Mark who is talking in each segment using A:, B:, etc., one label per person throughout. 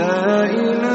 A: لا إله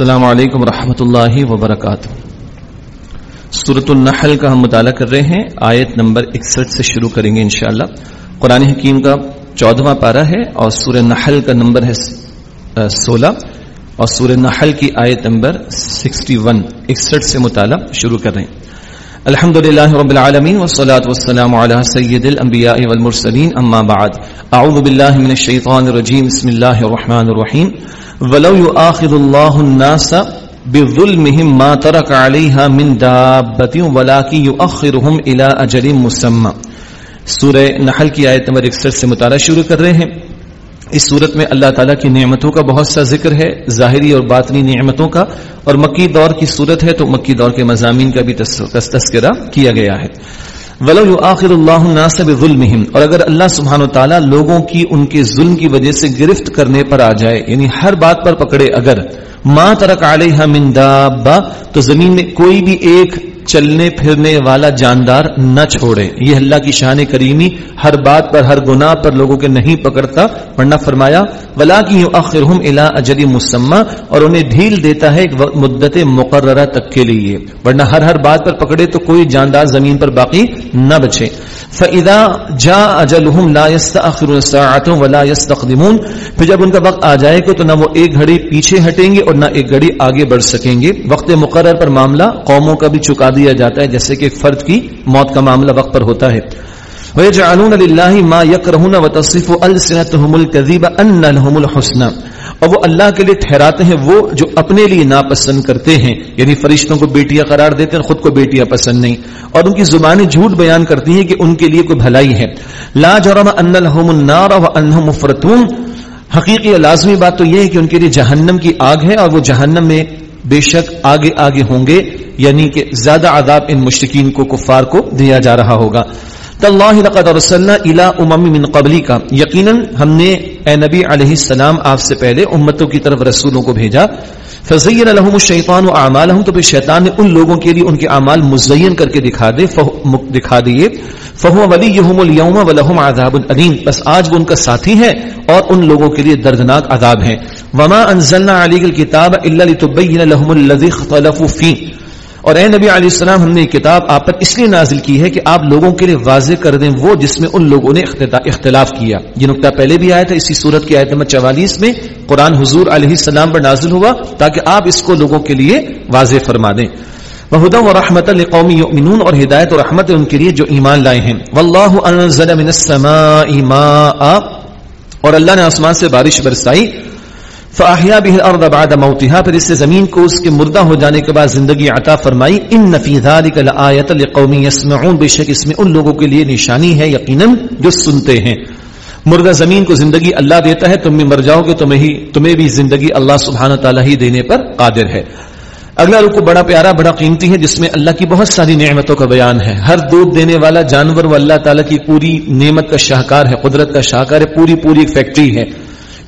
B: السلام علیکم ورحمۃ اللہ وبرکاتہ۔ سورت النحل کا ہم مطالعہ کر رہے ہیں، آیت نمبر اکسٹھ سے شروع کریں گے انشاءاللہ۔ قرآن حکیم کا چودواں پارہ ہے اور سورہ نحل کا نمبر ہے سولہ۔ اور سورہ نحل کی آیت نمبر سکسٹی ون، اکسٹھ سے مطالعہ شروع کر رہے ہیں۔ الحمد للہ رب العالمین، والصلاة والسلام على سید الانبیاء والمرسلین، اما بعد۔ اعوذ باللہ من الشیطان الرجیم بسم اللہ الرحمن الرحیم ولو يؤاخذ الله الناس بظلمهم ما ترك عليها من دابة ولكن يؤخرهم الى اجل مسمى. سورہ نحل کی آیت نمبر 61 سے مطالعہ شروع کر رہے ہیں. اس صورت میں اللہ تعالیٰ کی نعمتوں کا بہت سا ذکر ہے، ظاہری اور باطنی نعمتوں کا، اور مکی دور کی صورت ہے تو مکی دور کے مضامین کا بھی تذکرہ کیا گیا ہے۔ ولو آخر اللہ ناصب ظلم اور اگر اللہ سبحانہ و تعالیٰ لوگوں کی ان کے ظلم کی وجہ سے گرفت کرنے پر آ جائے یعنی ہر بات پر پکڑے اگر ماں ترک علیہ من دابا تو زمین میں کوئی بھی ایک چلنے پھرنے والا جاندار نہ چھوڑے۔ یہ اللہ کی شان کریمی، ہر بات پر، ہر گناہ پر لوگوں کے نہیں پکڑتا۔ ورنہ فرمایا ولا کی اخرہم الا اجل مسمى، اور انہیں ڈھیل دیتا ہے ایک مدت مقررہ تک کے لیے۔ ورنہ ہر ہر بات پر پکڑے تو کوئی جاندار زمین پر باقی نہ بچے۔ فَإِذَا جَاءَ أَجَلُهُمْ لَا يَسْتَأْخِرُونَ سَاعَةً وَلَا پھر جب ان کا وقت آ جائے گا تو نہ وہ ایک گھڑی پیچھے ہٹیں گے اور نہ ایک گھڑی آگے بڑھ سکیں گے۔ وقت مقرر پر معاملہ قوموں کا بھی چکا دیا جاتا ہے، جیسے کہ فرد کی موت کا معاملہ وقت پر ہوتا ہے۔ وَيَجْعَلُونَ لِلَّهِ مَا يَكْرَهُونَ وَتَصِفُ أَلْسِنَتُهُمُ الْكَذِيبَ أَنَّ لَهُمُ الْحُسْنَ۔ اور وہ اللہ کے لیے ٹھہراتے ہیں، وہ جو اپنے لیے ناپسند کرتے ہیں۔ یعنی فرشتوں کو بیٹیاں قرار دیتے ہیں خود کو بیٹیاں پسند نہیں۔ اور ان کی زبانیں جھوٹ بیان کرتی ہیں کہ ان کے لیے کوئی بھلائی ہے۔ لا جرم ان لهم النار وانهم مفرطون۔ حقیقی لازمی بات تو یہ ہے کہ ان کے لیے جہنم کی آگ ہے اور وہ جہنم میں بے شک آگے آگے ہوں گے یعنی کہ زیادہ عذاب ان مشتقین کو، کفار کو دیا جا رہا ہوگا۔ تاللہ لقد ارسلنا الى امم من قبلی کا یقینا ہم نے اے نبی علیہ السلام آپ سے پہلے امتوں کی طرف رسولوں کو بھیجا۔ فزین لهم الشیطان اعمالهم، تو پھر شیطان نے ان لوگوں کے لیے ان کے اعمال مزین کر کے دکھا دے دکھا دیے۔ فہو فهو وليهم اليوم ولهم عذاب الیم بس آج وہ ان کا ساتھی ہے اور ان لوگوں کے لیے دردناک عذاب ہے وما انزلنا عليك الكتاب الا لتبين لهم الذي اختلفوا فيه اور اے نبی علیہ السلام، ہم نے کتاب آپ پر اس لیے نازل کی ہے کہ آپ لوگوں کے لیے واضح کر دیں وہ جس میں ان لوگوں نے اختلاف کیا۔ یہ نقطہ پہلے بھی آیا تھا، اسی صورت کی آیت نمبر چوالیس میں قرآن حضور علیہ السلام پر نازل ہوا تاکہ آپ اس کو لوگوں کے لیے واضح فرما دیں۔ وہدا و رحمت قومی یؤمنون اور ہدایت و رحمت ان کے لیے جو ایمان لائے ہیں۔ واللہ انزل من السماء ماء اور اللہ نے آسمان سے بارش برسائی۔ فاحیا به الارض بعد موتها پھر اس سے زمین کو اس کے مردہ ہو جانے کے بعد زندگی عطا فرمائی ان فی ذلک لآیۃ لقوم یسمعون بے شک اس میں ان لوگوں کے لیے نشانی ہے یقینا جو سنتے ہیں۔ مردہ زمین کو زندگی اللہ دیتا ہے، تم بھی مر جاؤ گے، تمہیں ہی، تمہیں بھی زندگی اللہ سبحانہ تعالی ہی دینے پر قادر ہے۔ اگلا رکو بڑا پیارا، بڑا قیمتی ہے، جس میں اللہ کی بہت ساری نعمتوں کا بیان ہے۔ ہر دودھ دینے والا جانور وہ اللہ تعالیٰ کی پوری نعمت کا شاہکار ہے، قدرت کا شاہکار ہے، پوری پوری ایک فیکٹری ہے۔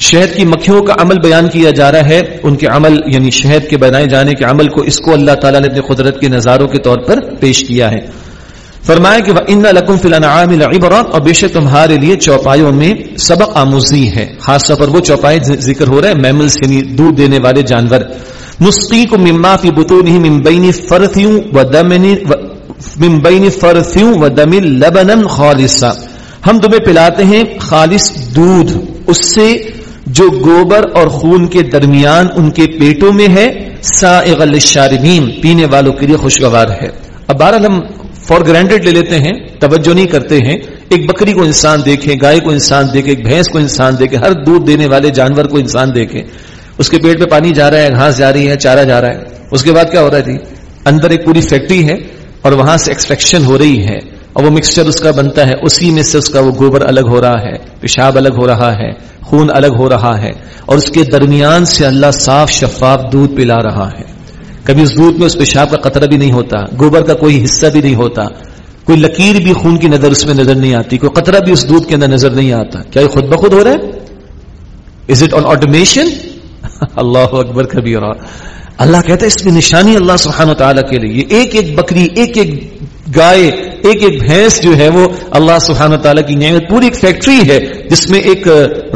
B: شہد کی مکھیوں کا عمل بیان کیا جا رہا ہے، ان کے عمل یعنی شہد کے بنائے جانے کے عمل کو اس کو اللہ تعالیٰ نے اپنے قدرت کے نظاروں کے طور پر پیش کیا ہے۔ فرمایا کہ ان لکم فی الانعام العبرا اور بے شک تمہارے لیے چوپایوں میں سبق آموزی ہے۔ خاص طور پر وہ چوپائے ذکر ہو رہے ہیں میملس یعنی دودھ دینے والے جانور۔ نسقیکم مما فی بطونہ من بین فرثیوں و دمن من بین فرثیوں و دم لبنا خالصا۔ ہم تمہیں پلاتے ہیں خالص دودھ، اس سے جو گوبر اور خون کے درمیان ان کے پیٹوں میں ہے، سائغ للشاربین، پینے والوں کے لیے خوشگوار ہے۔ اب بہرحال ہم فار گرانٹیڈ لے لیتے ہیں، توجہ نہیں کرتے ہیں۔ ایک بکری کو انسان دیکھے، گائے کو انسان دیکھے، ایک بھینس کو انسان دیکھے، ہر دودھ دینے والے جانور کو انسان دیکھے۔ اس کے پیٹ پہ پانی جا رہا ہے، گھاس جا رہی ہے، چارہ جا رہا ہے۔ اس کے بعد کیا ہو رہا ہے جی؟ اندر ایک پوری فیکٹری ہے اور وہاں سے ایکسٹریکشن ہو رہی ہے۔ اور وہ مکسچر اس کا بنتا ہے، اسی میں سے اس کا وہ گوبر الگ ہو رہا ہے، پیشاب الگ ہو رہا ہے، خون الگ ہو رہا ہے اور اس کے درمیان سے اللہ صاف شفاف دودھ پلا رہا ہے۔ کبھی اس دودھ میں اس پیشاب کا قطرہ بھی نہیں ہوتا، گوبر کا کوئی حصہ بھی نہیں ہوتا، کوئی لکیر بھی خون کی نظر اس میں نظر نہیں آتی، کوئی قطرہ بھی اس دودھ کے اندر نظر نہیں آتا۔ کیا یہ خود بخود ہو رہا ہے؟ از اٹ آن آٹومیشن اللہ اکبر کبھی اور اللہ کہتا ہے، اس میں نشانی اللہ سبحانہ و تعالیٰ کے لیے۔ ایک ایک بکری، ایک ایک گائے ایک ایک بھینس جو ہے وہ اللہ سبحانہ تعالیٰ کی نعمت پوری ایک فیکٹری ہے جس میں ایک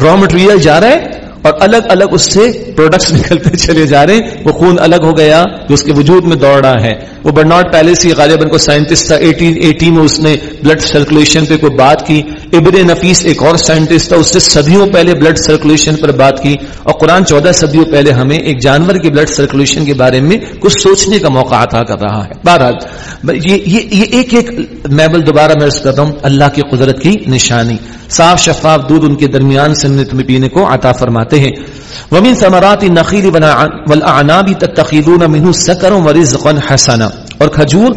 B: را مٹیریل جا رہا ہے اور الگ الگ اس سے پروڈکٹس نکلتے چلے جا رہے ہیں۔ وہ خون الگ ہو گیا جو اس کے وجود میں دوڑ رہا ہے۔ وہ برنارڈ پیلس غالباً کو سائنٹسٹ تھا ایٹین ایٹی میں اس نے بلڈ سرکولیشن پہ کوئی بات کی۔ ابن نفیس ایک اور سائنٹسٹ تھا، اس سے صدیوں پہلے بلڈ سرکولیشن پر بات کی۔ اور قرآن چودہ صدیوں پہلے ہمیں ایک جانور کی بلڈ سرکولیشن کے بارے میں کچھ سوچنے کا موقع عطا کر رہا ہے۔ بہرحال، یہ ایک ایک میبل دوبارہ میں کرتا ہوں، اللہ کی قدرت کی نشانی۔ صاف شفاف دودھ ان کے درمیان سے تمہیں پینے کو عطا فرماتے کرتے ہیں۔ ومن ثمرات النخيل والاعناب تتخذون منه سكرا ورزقا حسنا۔ اور کھجور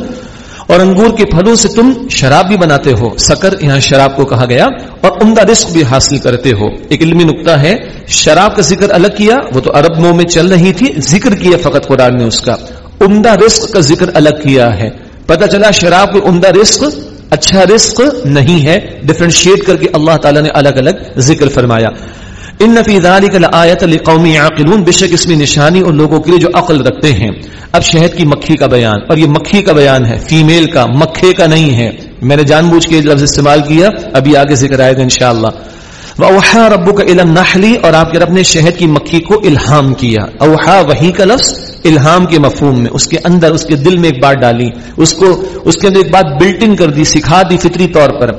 B: اور انگور کے پھلوں سے تم شراب بھی بناتے ہو۔ سکر یہاں شراب کو کہا گیا۔ اور عمدہ رزق بھی حاصل کرتے ہو۔ ایک علمی نقطہ ہے۔ شراب کا ذکر الگ کیا۔ وہ تو عرب نو میں چل رہی تھی۔ ذکر کیا فقط قرآن نے اس کا۔ عمدہ رزق کا ذکر الگ کیا ہے۔ پتہ چلا شراب کو عمدہ رزق اچھا رزق نہیں ہے۔ ڈفرینشیٹ کر کے اللہ تعالیٰ نے الگ الگ ذکر فرمایا۔ ان نفی ذالک لآیت لقوم یعقلون بشک اس میں نشانی اور لوگوں کے لیے جو عقل رکھتے ہیں۔ اب شہد کی مکھی کا بیان، اور یہ مکھی کا بیان ہے، فیمیل کا، مکھے کا نہیں ہے۔ میں نے جان بوجھ کے لفظ استعمال کیا، ابھی آگے ذکر آئے گا انشاءاللہ۔ وَأَوْحَا رَبُّكَ إِلَى النَّحْلِ اور آپ کے رب نے شہد کی مکھی کو الہام کیا۔ اوحا وہی کا لفظ، الہام کے مفہوم میں۔ اس کے اندر، اس کے دل میں ایک بات ڈالی۔ اس کو، اس کے اندر ایک بات بلٹنگ کر دی، سکھا دی فطری طور پر۔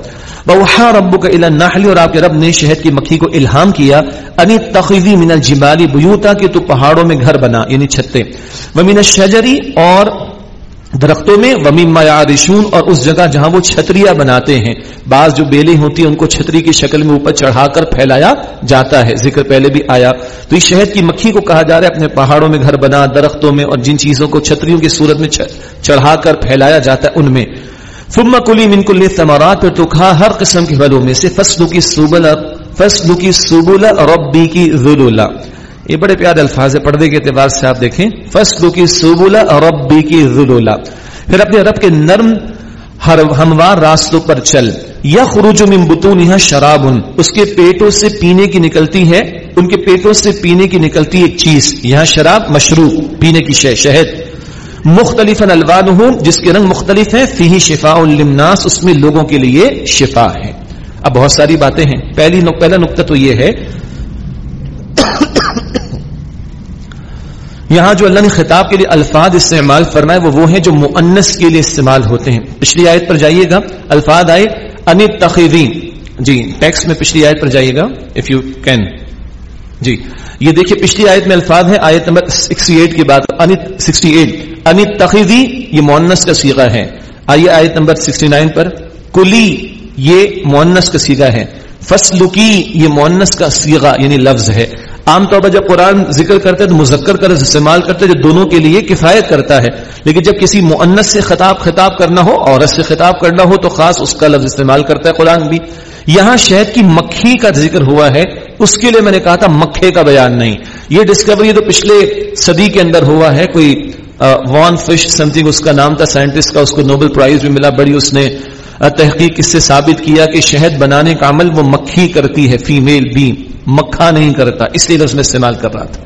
B: بوحا ربو کا النحلی اور آپ کے رب نے شہد کی مکھی کو الہام کیا۔ انی تخیزی من الجبالی بیوتا کہ تو پہاڑوں میں گھر بنا یعنی چھتے ومن الشجری اور درختوں میں ومیم رشون اور اس جگہ جہاں وہ چھتریاں بناتے ہیں۔ بعض جو بیلیں ہوتی ہیں، ان کو چھتری کی شکل میں اوپر چڑھا کر پھیلایا جاتا ہے۔ ذکر پہلے بھی آیا۔ تو اس شہد کی مکھی کو کہا جا رہا ہے، اپنے پہاڑوں میں گھر بنا، درختوں میں اور جن چیزوں کو چھتریوں کی صورت میں چڑھا کر پھیلایا جاتا ہے ان میں۔ ثم کلی من کل ثمرات تو کھا ہر قسم کے پھلوں میں سے فصل کی سبل فصل کی سبل ربی کی ذلولا یہ بڑے پیارے الفاظ ہے پردے کے اعتبار سے آپ دیکھیں۔ فصل کی سبل ربی کی ذلولا پھر اپنے رب کے نرم ہر ہموار راستوں پر چل۔ یا خروج من بطونها شراب۔ اس کے پیٹوں سے پینے کی نکلتی ہے، ان کے پیٹوں سے پینے کی نکلتی ایک چیز۔ یہاں شراب مشروب، پینے کی شے شہد۔ مختلف الوان ہوں جس کے رنگ مختلف ہیں فی شفا الناس اس میں لوگوں کے لیے شفا ہے۔ اب بہت ساری باتیں ہیں۔ پہلی پہلا نقطہ تو یہ ہے۔ یہاں جو اللہ نے خطاب کے لیے الفاظ استعمال فرمائے وہ وہ ہیں جو مؤنس کے لیے استعمال ہوتے ہیں۔ پچھلی آیت پر جائیے گا۔ الفاظ آئے۔ ان تخیرین جی ٹیکس میں پچھلی آیت پر جائیے گا اف یو کین جی یہ دیکھیے پچھلی آیت میں الفاظ ہے آیت نمبر 68 کی بات۔ انت 68 انت یہ مونس کا سیگا ہے۔ آئیے آیت نمبر 69 پر۔ کلی یہ مونس کا سیگا ہے۔ فسلکی یہ مونس کا سیگا یعنی لفظ ہے۔ عام طور پر جب قرآن ذکر کرتے تو مذکر کا استعمال کرتے جو دونوں کے لیے کفایت کرتا ہے۔ لیکن جب کسی مونس سے خطاب خطاب کرنا ہو، عورت سے خطاب کرنا ہو، تو خاص اس کا لفظ استعمال کرتا ہے قرآن بھی۔ یہاں شہد کی مکھی کا ذکر ہوا ہے۔ اس کے لیے میں نے کہا تھا مکھے کا بیان نہیں۔ یہ ڈسکوری تو پچھلے صدی کے اندر ہوا ہے۔ کوئی وان فش سم تھنگ اس کا نام تھا سائنٹسٹ کا، اس کو نوبل پرائز بھی ملا۔ بڑی اس نے تحقیق اس سے ثابت کیا کہ شہد بنانے کا عمل وہ مکھی کرتی ہے فیمیل بی مکھا نہیں کرتا، اس لیے میں استعمال کر رہا تھا۔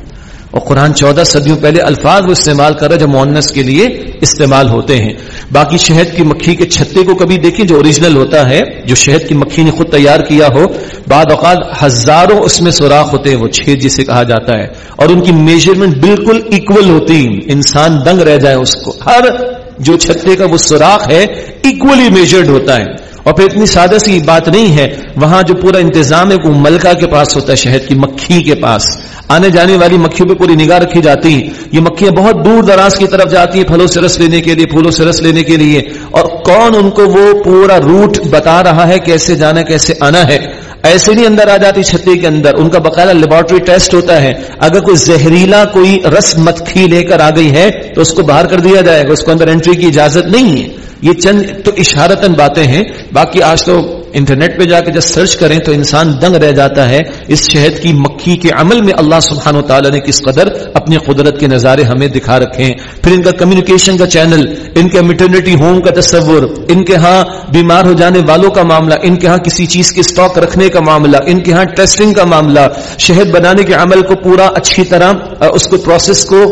B: اور قرآن چودہ صدیوں پہلے الفاظ وہ استعمال کر رہا جو مونس کے لیے استعمال ہوتے ہیں۔ باقی شہد کی مکھی کے چھتے کو کبھی دیکھیں جو اوریجنل ہوتا ہے، جو شہد کی مکھی نے خود تیار کیا ہو، بعد اوقات ہزاروں اس میں سوراخ ہوتے ہیں، وہ چھید جسے کہا جاتا ہے۔ اور ان کی میجرمنٹ بالکل اکول ہوتی انسان دنگ رہ جائے اس کو۔ ہر جو چھتے کا وہ سوراخ ہے اکولی میجرڈ ہوتا ہے۔ اور پھر اتنی سادہ سی بات نہیں ہے، وہاں جو پورا انتظام ہے وہ ملکہ کے پاس ہوتا ہے، شہد کی مکھی کے پاس۔ آنے جانے والی مکھیوں پہ پوری نگاہ رکھی جاتی یہ مکھیاں بہت دور دراز کی طرف جاتی ہیں، پھلوں سے رس لینے کے لیے، پھولوں سے رس لینے کے لیے۔ اور کون ان کو وہ پورا روٹ بتا رہا ہے، کیسے جانا، کیسے آنا ہے؟ ایسے نہیں اندر آ جاتی چھتی کے اندر۔ ان کا باقاعدہ لیبورٹری ٹیسٹ ہوتا ہے۔ اگر کوئی زہریلا، کوئی رس مکھی لے کر آ گئی ہے، تو اس کو باہر کر دیا جائے گا۔ اس کو اندر انٹری کی اجازت نہیں ہے۔ یہ چند تو اشارتن باتیں ہیں۔ باقی آج تو انٹرنیٹ پہ جا کے جب سرچ کریں تو انسان دنگ رہ جاتا ہے اس شہد کی مکھی کے عمل میں اللہ سبحانہ و تعالیٰ نے کس قدر اپنی قدرت کے نظارے ہمیں دکھا رکھے ہیں۔ پھر ان کا کمیونیکیشن کا چینل ان کے میٹرنیٹی ہوم کا تصور، ان کے ہاں بیمار ہو جانے والوں کا معاملہ، ان کے ہاں کسی چیز کی اسٹاک رکھنے کا معاملہ، ان کے ہاں ٹیسٹنگ کا معاملہ۔ شہد بنانے کے عمل کو پورا اچھی طرح، اس کو پروسیس کو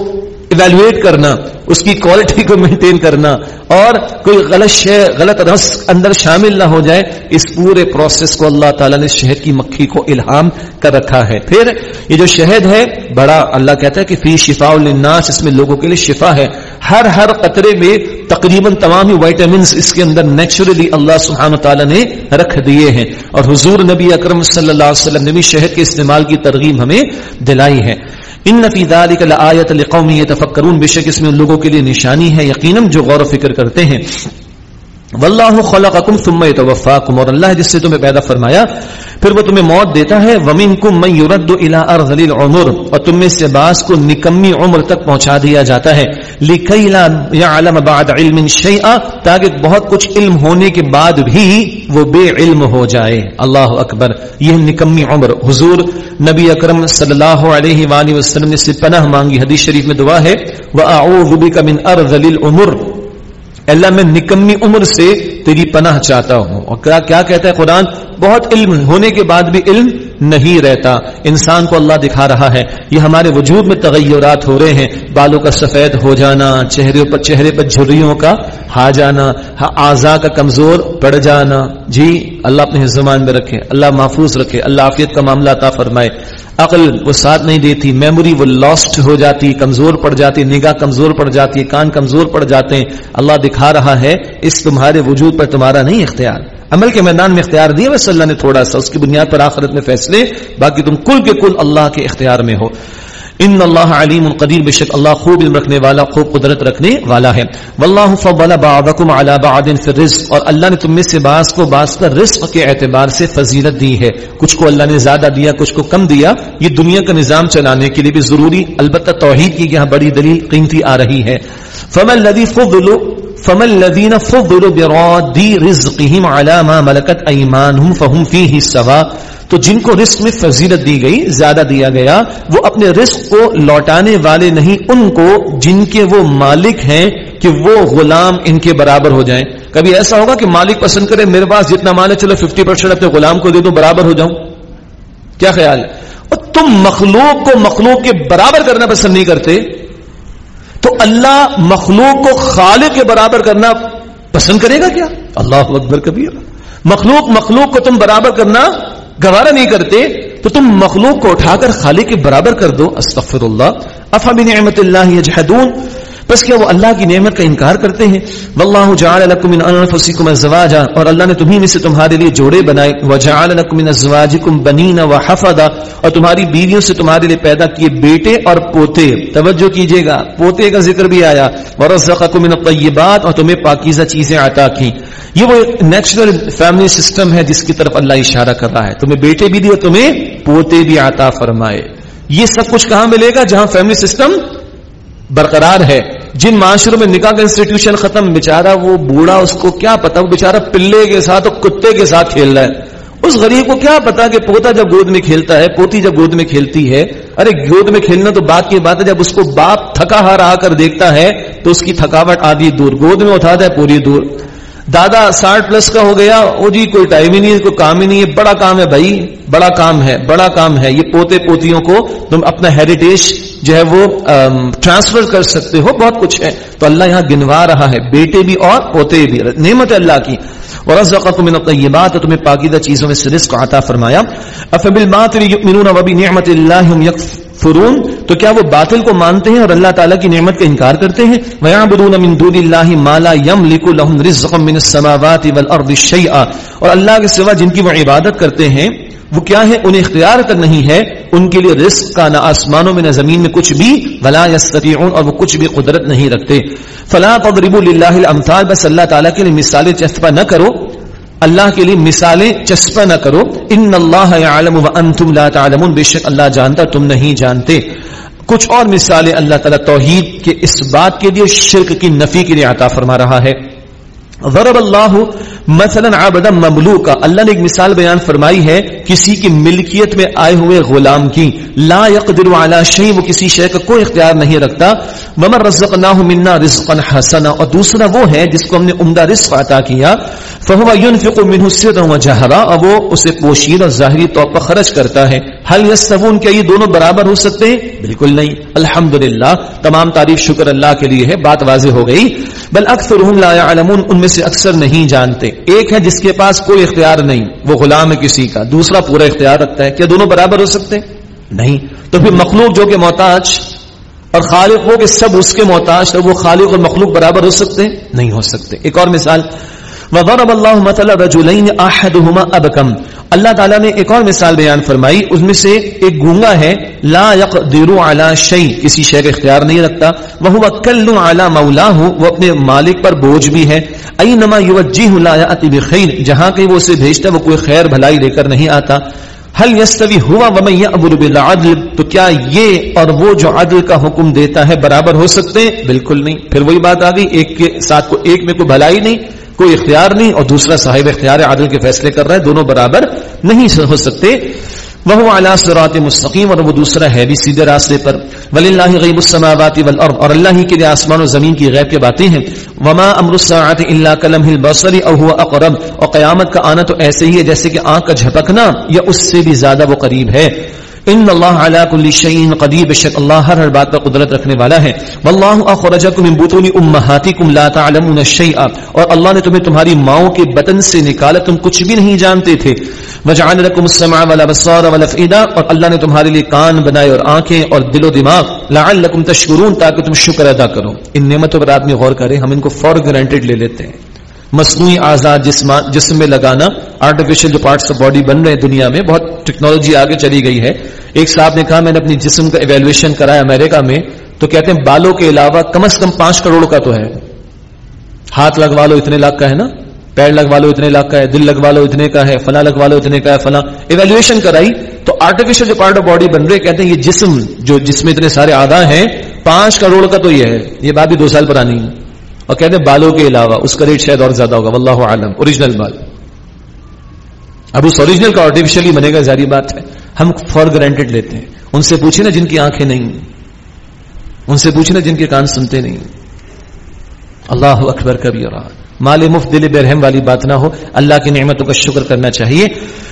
B: ایویلویٹ کرنا، اس کی کوالٹی کو مینٹین کرنا، اور کوئی غلط شے، غلط رس اندر شامل نہ ہو جائے، اس پورے پروسیس کو اللہ تعالیٰ نے شہد کی مکھی کو الہام کر رکھا ہے۔ پھر یہ جو شہد ہے، بڑا اللہ کہتا ہے کہ فی شفا الناس اس میں لوگوں کے لیے شفا ہے۔ ہر ہر قطرے میں تقریباً تمام ہی وائٹامنس اس کے اندر نیچرلی اللہ سبحانہ تعالیٰ نے رکھ دیے ہیں۔ اور حضور نبی اکرم صلی اللہ علیہ وسلم نے بھی شہد کے استعمال کی ترغیب ہمیں دلائی ہے۔ ان فی ذلک لآیت لقوم یتفکرون، بے شک اس میں لوگوں کے لیے نشانی ہے، یقیناً جو غور و فکر کرتے ہیں۔ واللہ خلقکم ثم يتوفاکم اور اللہ جس سے تمہیں پیدا فرمایا، پھر وہ تمہیں موت دیتا ہے، ومنکم من يرد الى ارذل العمر اور تم میں سے بعض کو نکمی عمر تک پہنچا دیا جاتا ہے۔ لکی لا يعلم بعد علم شیئا، تاکہ بہت کچھ علم ہونے کے بعد بھی وہ بے علم ہو جائے۔ اللہ اکبر، یہ نکمی عمر۔ حضور نبی اکرم صلی اللہ علیہ وآلہ وسلم نے سے پناہ مانگی۔ حدیث شریف میں دعا ہے، وَأَعُوذُ بِكَ مِنْ أَرْذَلِ الْعُمُرِ اللہ میں نکمی عمر سے تیری پناہ چاہتا ہوں۔ اور کیا کیا کہتا ہے قرآن؟ بہت علم ہونے کے بعد بھی علم نہیں رہتا۔ انسان کو اللہ دکھا رہا ہے۔ یہ ہمارے وجود میں تغیرات ہو رہے ہیں۔ بالوں کا سفید ہو جانا، چہرے پر چہرے پر جھریوں کا ہا جانا اعضا کا کمزور پڑ جانا۔ جی اللہ اپنے زمان میں رکھے، اللہ محفوظ رکھے، اللہ عافیت کا معاملہ عطا فرمائے۔ عقل وہ ساتھ نہیں دیتی، میموری وہ لاسٹ ہو جاتی، کمزور پڑ جاتی، نگاہ کمزور پڑ جاتی، کان کمزور پڑ جاتے۔ ہیں اللہ دکھا رہا ہے، اس تمہارے وجود پر تمہارا نہیں اختیار۔ عمل کے میدان میں اختیار دیا ویسے اللہ نے تھوڑا سا اس کی بنیاد پر آخرت میں فیصلے، باقی تم کل کے کل اللہ کے اختیار میں ہو۔ ان اللہ علیم قدیر بشک اللہ خوب علم رکھنے والا، خوب قدرت رکھنے والا ہے۔ واللہ فضل بعضکم علی بعض فی الرزق، اور اللہ نے تم میں سے بعض کو بعض کا رزق کے اعتبار سے فضیلت دی ہے۔ کچھ کو اللہ نے زیادہ دیا، کچھ کو کم دیا۔ یہ دنیا کا نظام چلانے کے لیے بھی ضروری، البتہ توحید کی یہاں بڑی دلیل، قیمتی آ رہی ہے۔ فمن الذی فضل فمن الذين فضلوا براد رزقهم على ما ملكت ايمانهم فهم فيه سواء تو جن کو رزق میں فضیلت دی گئی، زیادہ دیا گیا، وہ اپنے رزق کو لوٹانے والے نہیں، ان کو جن کے وہ مالک ہیں کہ وہ غلام ان کے برابر ہو جائیں۔ کبھی ایسا ہوگا کہ مالک پسند کرے، میرے پاس جتنا مال ہے، چلو ففٹی پرسینٹ اپنے غلام کو دے دو، برابر ہو جاؤں۔ کیا خیال؟ ہے اور تم مخلوق کو مخلوق کے برابر کرنا پسند نہیں کرتے تو اللہ مخلوق کو خالق کے برابر کرنا پسند کرے گا کیا؟ اللہ اکبر کبھی مخلوق مخلوق کو تم برابر کرنا گوارا نہیں کرتے، تو تم مخلوق کو اٹھا کر خالق کے برابر کر دو، استغفر اللہ۔ افا احمد اللہ یجحدون۔ بس کیا وہ اللہ کی نعمت کا انکار کرتے ہیں؟ واللہ جعل لکم من انفسکم ازواجا، اور اللہ نے تمہیں میں سے تمہارے لیے جوڑے بنائے۔ وجعل لکم من ازواجکم بنین وحفظا اور تمہاری بیویوں سے تمہارے لیے پیدا کیے بیٹے اور پوتے۔ توجہ کیجیے گا، پوتے کا ذکر بھی آیا۔ ورزقکم من الطیبات اور تمہیں پاکیزہ چیزیں عطا کی یہ وہ نیچرل فیملی سسٹم ہے جس کی طرف اللہ اشارہ کر رہا ہے۔ تمہیں بیٹے بھی دیے تمہیں پوتے بھی عطا فرمائے۔ یہ سب کچھ کہاں ملے گا؟ جہاں فیملی سسٹم برقرار ہے۔ جن معاشروں میں نکاح کا انسٹیٹیوشن ختم بےچارا وہ بوڑھا، اس کو کیا پتا؟ وہ بےچارا پلے کے ساتھ اور کتے کے ساتھ کھیل رہا ہے۔ اس غریب کو کیا پتا کہ پوتا جب گود میں کھیلتا ہے، پوتی جب گود میں کھیلتی ہے، ارے گود میں کھیلنا تو بات کی بات ہے، جب اس کو باپ تھکا ہار آ کر دیکھتا ہے تو اس کی تھکاوٹ آدھی دور، گود میں اٹھاتا ہے پوری دور۔ دادا ساٹھ پلس کا ہو گیا وہ جی کوئی ٹائم ہی نہیں ہے، کوئی کام ہی نہیں ہے، بڑا کام ہے بھائی، بڑا کام ہے، بڑا کام ہے۔ یہ پوتے پوتیوں کو تم اپنا ہیریٹیج جو ہے وہ ٹرانسفر کر سکتے ہو، بہت کچھ ہے۔ تو اللہ یہاں گنوا رہا ہے، بیٹے بھی اور پوتے بھی۔ نعمت اللہ کی۔ اور رزقکم من الطیبات تمہیں پاکیزہ چیزوں میں سے رزق عطا فرمایا۔ افبالباطل یؤمنون وبنعمت اللہ هم فرون تو کیا وہ باطل کو مانتے ہیں اور اللہ تعالیٰ کی نعمت کا انکار کرتے ہیں؟ وَيَعْبُدُونَ مِن دُونِ اللَّهِ مَا لَا يَمْلِكُ لَهُمْ رِزْقًا مِنَ السَّمَاوَاتِ وَالْأَرْضِ شَيْئًا۔ اور اللہ کے سوا جن کی وہ عبادت کرتے ہیں، وہ کیا ہے انہیں اختیار تک نہیں ہے۔ ان کے لیے رزق کا نہ آسمانوں میں نہ زمین میں کچھ بھی، ولا یستطيعون اور وہ کچھ بھی قدرت نہیں رکھتے۔ فلا تضربوا لله الامثال بس اللہ تعالیٰ کے لیے مثالیں چسپا نہ کرو۔ اللہ کے لیے مثالیں چسپا نہ کرو۔ ان اللہ عالم وانتم لا تعلمون۔ بے شک اللہ جانتا، تم نہیں جانتے۔ کچھ اور مثالیں اللہ تعالیٰ توحید کے اس بات کے لیے شرک کی نفی کے لیے عطا فرما رہا ہے۔ ضرب اللہ مثلا عبدا مملوکا۔ اللہ نے ایک مثال بیان فرمائی ہے، کسی کی ملکیت میں آئے ہوئے غلام کی۔ لا يقدر على شيء وہ کسی شے کا کوئی اختیار نہیں رکھتا۔ ومن رزقناه منا رزقا حسنا۔ اور دوسرا وہ ہے، جس کو ہم نے عمدہ رزق عطا کیا۔ فهو ينفق منه سرا وجهرا۔ اور وہ اسے پوشیدہ اور ظاہری طور پر خرچ کرتا ہے۔ هل يستوون؟ کیا یہ دونوں برابر ہو سکتے ہیں؟ بالکل نہیں۔ الحمدللہ، تمام تعریف شکر اللہ کے لیے ہے۔ بات واضح ہو گئی۔ بل اکثرهم لا يعلمون۔ ان میں سے اکثر نہیں جانتے۔ ایک ہے جس کے پاس کوئی اختیار نہیں، وہ غلام ہے کسی کا۔ دوسرا پورا اختیار رکھتا ہے کیا دونوں برابر ہو سکتے۔ نہیں۔ تو پھر مخلوق جو کہ محتاج اور خالق ہو کہ سب اس کے محتاج، تو وہ خالق اور مخلوق برابر ہو سکتے۔ نہیں ہو سکتے۔ ایک اور مثال وضرب اللہ مثلا رجلین احدهما ابکم اللہ تعالیٰ نے ایک اور مثال بیان فرمائی، اس میں سے ایک گونگا ہے، لا يقدر على شيء۔ کسی شے کا اختیار نہیں رکھتا۔ وہ کل على مولاه۔ وہ اپنے مالک پر بوجھ بھی ہے۔ اینما یوجهه لا یاتی بخیر جہاں کہیں وہ اسے بھیجتا وہ کوئی خیر بھلائی لے کر نہیں آتا۔ هل يستوي هو ومن يأمر بالعدل؟ تو کیا یہ اور وہ جو عدل کا حکم دیتا ہے، برابر ہو سکتے؟ ہیں بالکل نہیں۔ پھر وہی بات آ گئی، ایک کے ساتھ کو ایک میں کوئی بھلائی نہیں۔ کوئی اختیار نہیں اور دوسرا صاحب اختیار عادل کے فیصلے کر رہا ہے، دونوں برابر نہیں ہو سکتے۔ وہ اعلیٰ سرات مستقیم اور وہ دوسرا ہے بھی سیدھے راستے پر۔ ولی اللہ غیب السماوات والارض اور اللہ ہی کے لیے آسمان و زمین کی غیب کے باتیں ہیں۔ وما امر الساعت الا کلمہ البصر او هو اقرب اور قیامت کا آنا تو ایسے ہی ہے جیسے کہ آنکھ کا جھپکنا یا اس سے بھی زیادہ وہ قریب ہے۔ ان اللہ علی کل شیء قدیر بشک اللہ ہر ہر بات پر قدرت رکھنے والا ہے۔ والله اخرجکم من بطون امهاتکم لا تعلمون شیئا اور اللہ نے تمہیں تمہاری ماؤں کے بطن سے نکالا، تم کچھ بھی نہیں جانتے تھے۔ وجعل لكم السمع والابصار والافئده اور اللہ نے تمہارے لیے کان بنائے اور آنکھیں اور دل و دماغ۔ لعلکم تشکرون، تاکہ تم شکر ادا کرو۔ ان نعمتوں پر آدمی غور کرے، ہم ان کو فور گرانٹیڈ لے لیتے ہیں۔ مصنوعی آزاد جسم میں لگانا آرٹیفیشل جو پارٹس آف باڈی بن رہے ہیں دنیا میں، بہت ٹیکنالوجی آگے چلی گئی ہے۔ ایک صاحب نے کہا، میں نے اپنی جسم کا ایویلویشن کرایا امریکہ میں، تو کہتے ہیں بالوں کے علاوہ کم از کم پانچ کروڑ کا تو ہے۔ ہاتھ لگوا لو اتنے لاکھ کا ہے نا؟ پیر لگوا لو اتنے لاکھ کا ہے، دل لگوا لو اتنے کا ہے، فلاں لگوا لو اتنے کا ہے، فلاں۔ ایویلویشن کرائی، تو آرٹیفیشل جو پارٹ آف باڈی بن رہے، کہتے ہیں یہ جسم جو جس میں اتنے سارے آدھا ہیں، پانچ کروڑ کا تو یہ ہے۔ یہ بات بھی دو سال پرانی ہے۔ اور کہتے ہیں بالوں کے علاوہ اس کا ریٹ شاید اور زیادہ ہوگا، واللہ عالم اوریجنل بال۔ اب اس اوریجنل کا آرٹیفیشلی بنے گا، ظاہری بات ہے۔ ہم فار گرانٹیڈ لیتے ہیں۔ ان سے پوچھیں نا جن کی آنکھیں نہیں۔ ان سے پوچھے نا جن کے کان سنتے نہیں۔ اللہ اکبر کبھی اور مال مفت دل برہم والی بات نہ ہو، اللہ کی نعمتوں کا شکر کرنا چاہیے۔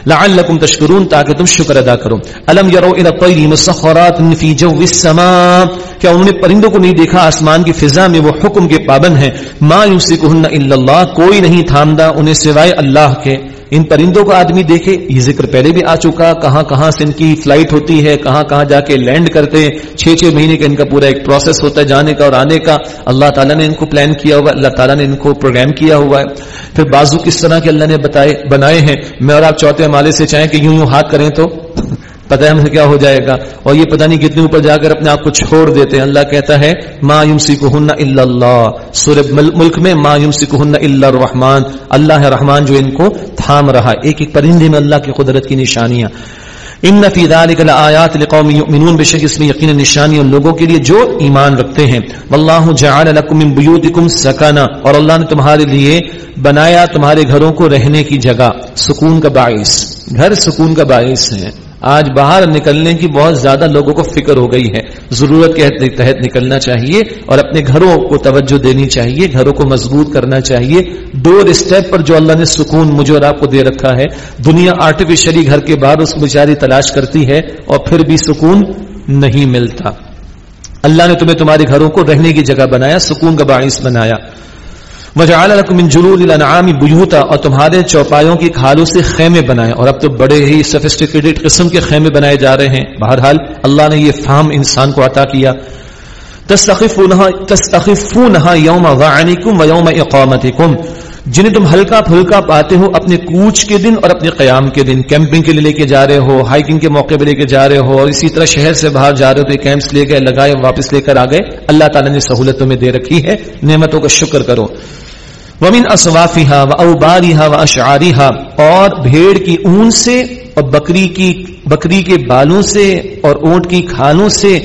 B: لعلکم تشکرون، تاکہ تم شکر ادا کرو۔ الم یرو الى الطیر مسخرات فی جو السماء کیا انہوں نے پرندوں کو نہیں دیکھا؟ آسمان کی فضا میں وہ حکم کے پابند ہیں۔ ما یمسکہن الا اللہ، کوئی نہیں تھامدا انہیں سوائے اللہ کے۔ ان پرندوں کو آدمی دیکھے، یہ ذکر پہلے بھی آ چکا۔ کہاں کہاں سے ان کی فلائٹ ہوتی ہے، کہاں کہاں جا کے لینڈ کرتے۔ ہیں چھ چھ مہینے کا ان کا پورا ایک پروسیس ہوتا ہے جانے کا اور آنے کا۔ اللہ تعالیٰ نے ان کو پلان کیا ہوا اللہ تعالیٰ نے ان کو پروگرام کیا ہوا ہے۔ پھر بازو کس طرح کے اللہ نے بتائے بنائے ہیں؟ میں اور آپ چوتھے مالے سے چاہیں کہ یوں یوں ہاتھ کریں تو؟ پتہ ہے ہم سے کیا ہو جائے گا۔ اور یہ پتہ نہیں کتنے اوپر جا کر اپنے آپ کو چھوڑ دیتے ہیں۔ اللہ کہتا ہے، ما یمسی کو اللہ سورہ ملک میں ما یمسی کو اللہ الرحمان اللہ رحمان جو ان کو تھام رہا ایک ایک پرندے میں اللہ کی قدرت کی نشانیاں۔ ان فی ذلک لآیات لقوم یؤمنون بشک اس میں یقینا نشانی ان لوگوں کے لیے جو ایمان رکھتے ہیں۔ واللہ جعل لكم من بیوتکم سکنا، اور اللہ نے تمہارے لیے بنایا تمہارے گھروں کو رہنے کی جگہ، سکون کا باعث۔ گھر سکون کا باعث ہے۔ آج باہر نکلنے کی بہت زیادہ لوگوں کو فکر ہو گئی ہے۔ ضرورت کے تحت نکلنا چاہیے اور اپنے گھروں کو توجہ دینی چاہیے، گھروں کو مضبوط کرنا چاہیے۔ ڈور اسٹیپ پر جو اللہ نے سکون مجھے اور آپ کو دے رکھا ہے، دنیا آرٹیفیشلی گھر کے باہر اس کو بیچاری تلاش کرتی ہے اور پھر بھی سکون نہیں ملتا۔ اللہ نے تمہیں تمہارے گھروں کو رہنے کی جگہ بنایا، سکون کا باعث بنایا۔ وجعل لكم من جلود الانعام بيوتا اور تمہارے چوپایوں کی کھالوں سے خیمے بنائے، اور اب تو بڑے ہی سفسٹیکیٹڈ قسم کے خیمے بنائے جا رہے ہیں۔ بہرحال، اللہ نے یہ فہم انسان کو عطا کیا۔ تستخفونها يوم ظعنكم ويوم اقامتكم جنہیں تم ہلکا پھلکا پاتے ہو، اپنے کوچ کے دن اور اپنے قیام کے دن۔ کیمپنگ کے لیے لے کے جا رہے ہو ہائکنگ کے موقع پہ لے کے جا رہے ہو اور اسی طرح شہر سے باہر جا رہے ہو تو کیمپس لے گئے، لگائے، واپس لے کر آ گئے۔ اللہ تعالیٰ نے سہولت میں دے رکھی ہے، نعمتوں کا شکر کرو۔ ومن اصوافها واوبارها واشعارها اور بھیڑ کی اون سے اور بکری کی بکری کے بالوں سے اور اونٹ کی کھالوں سے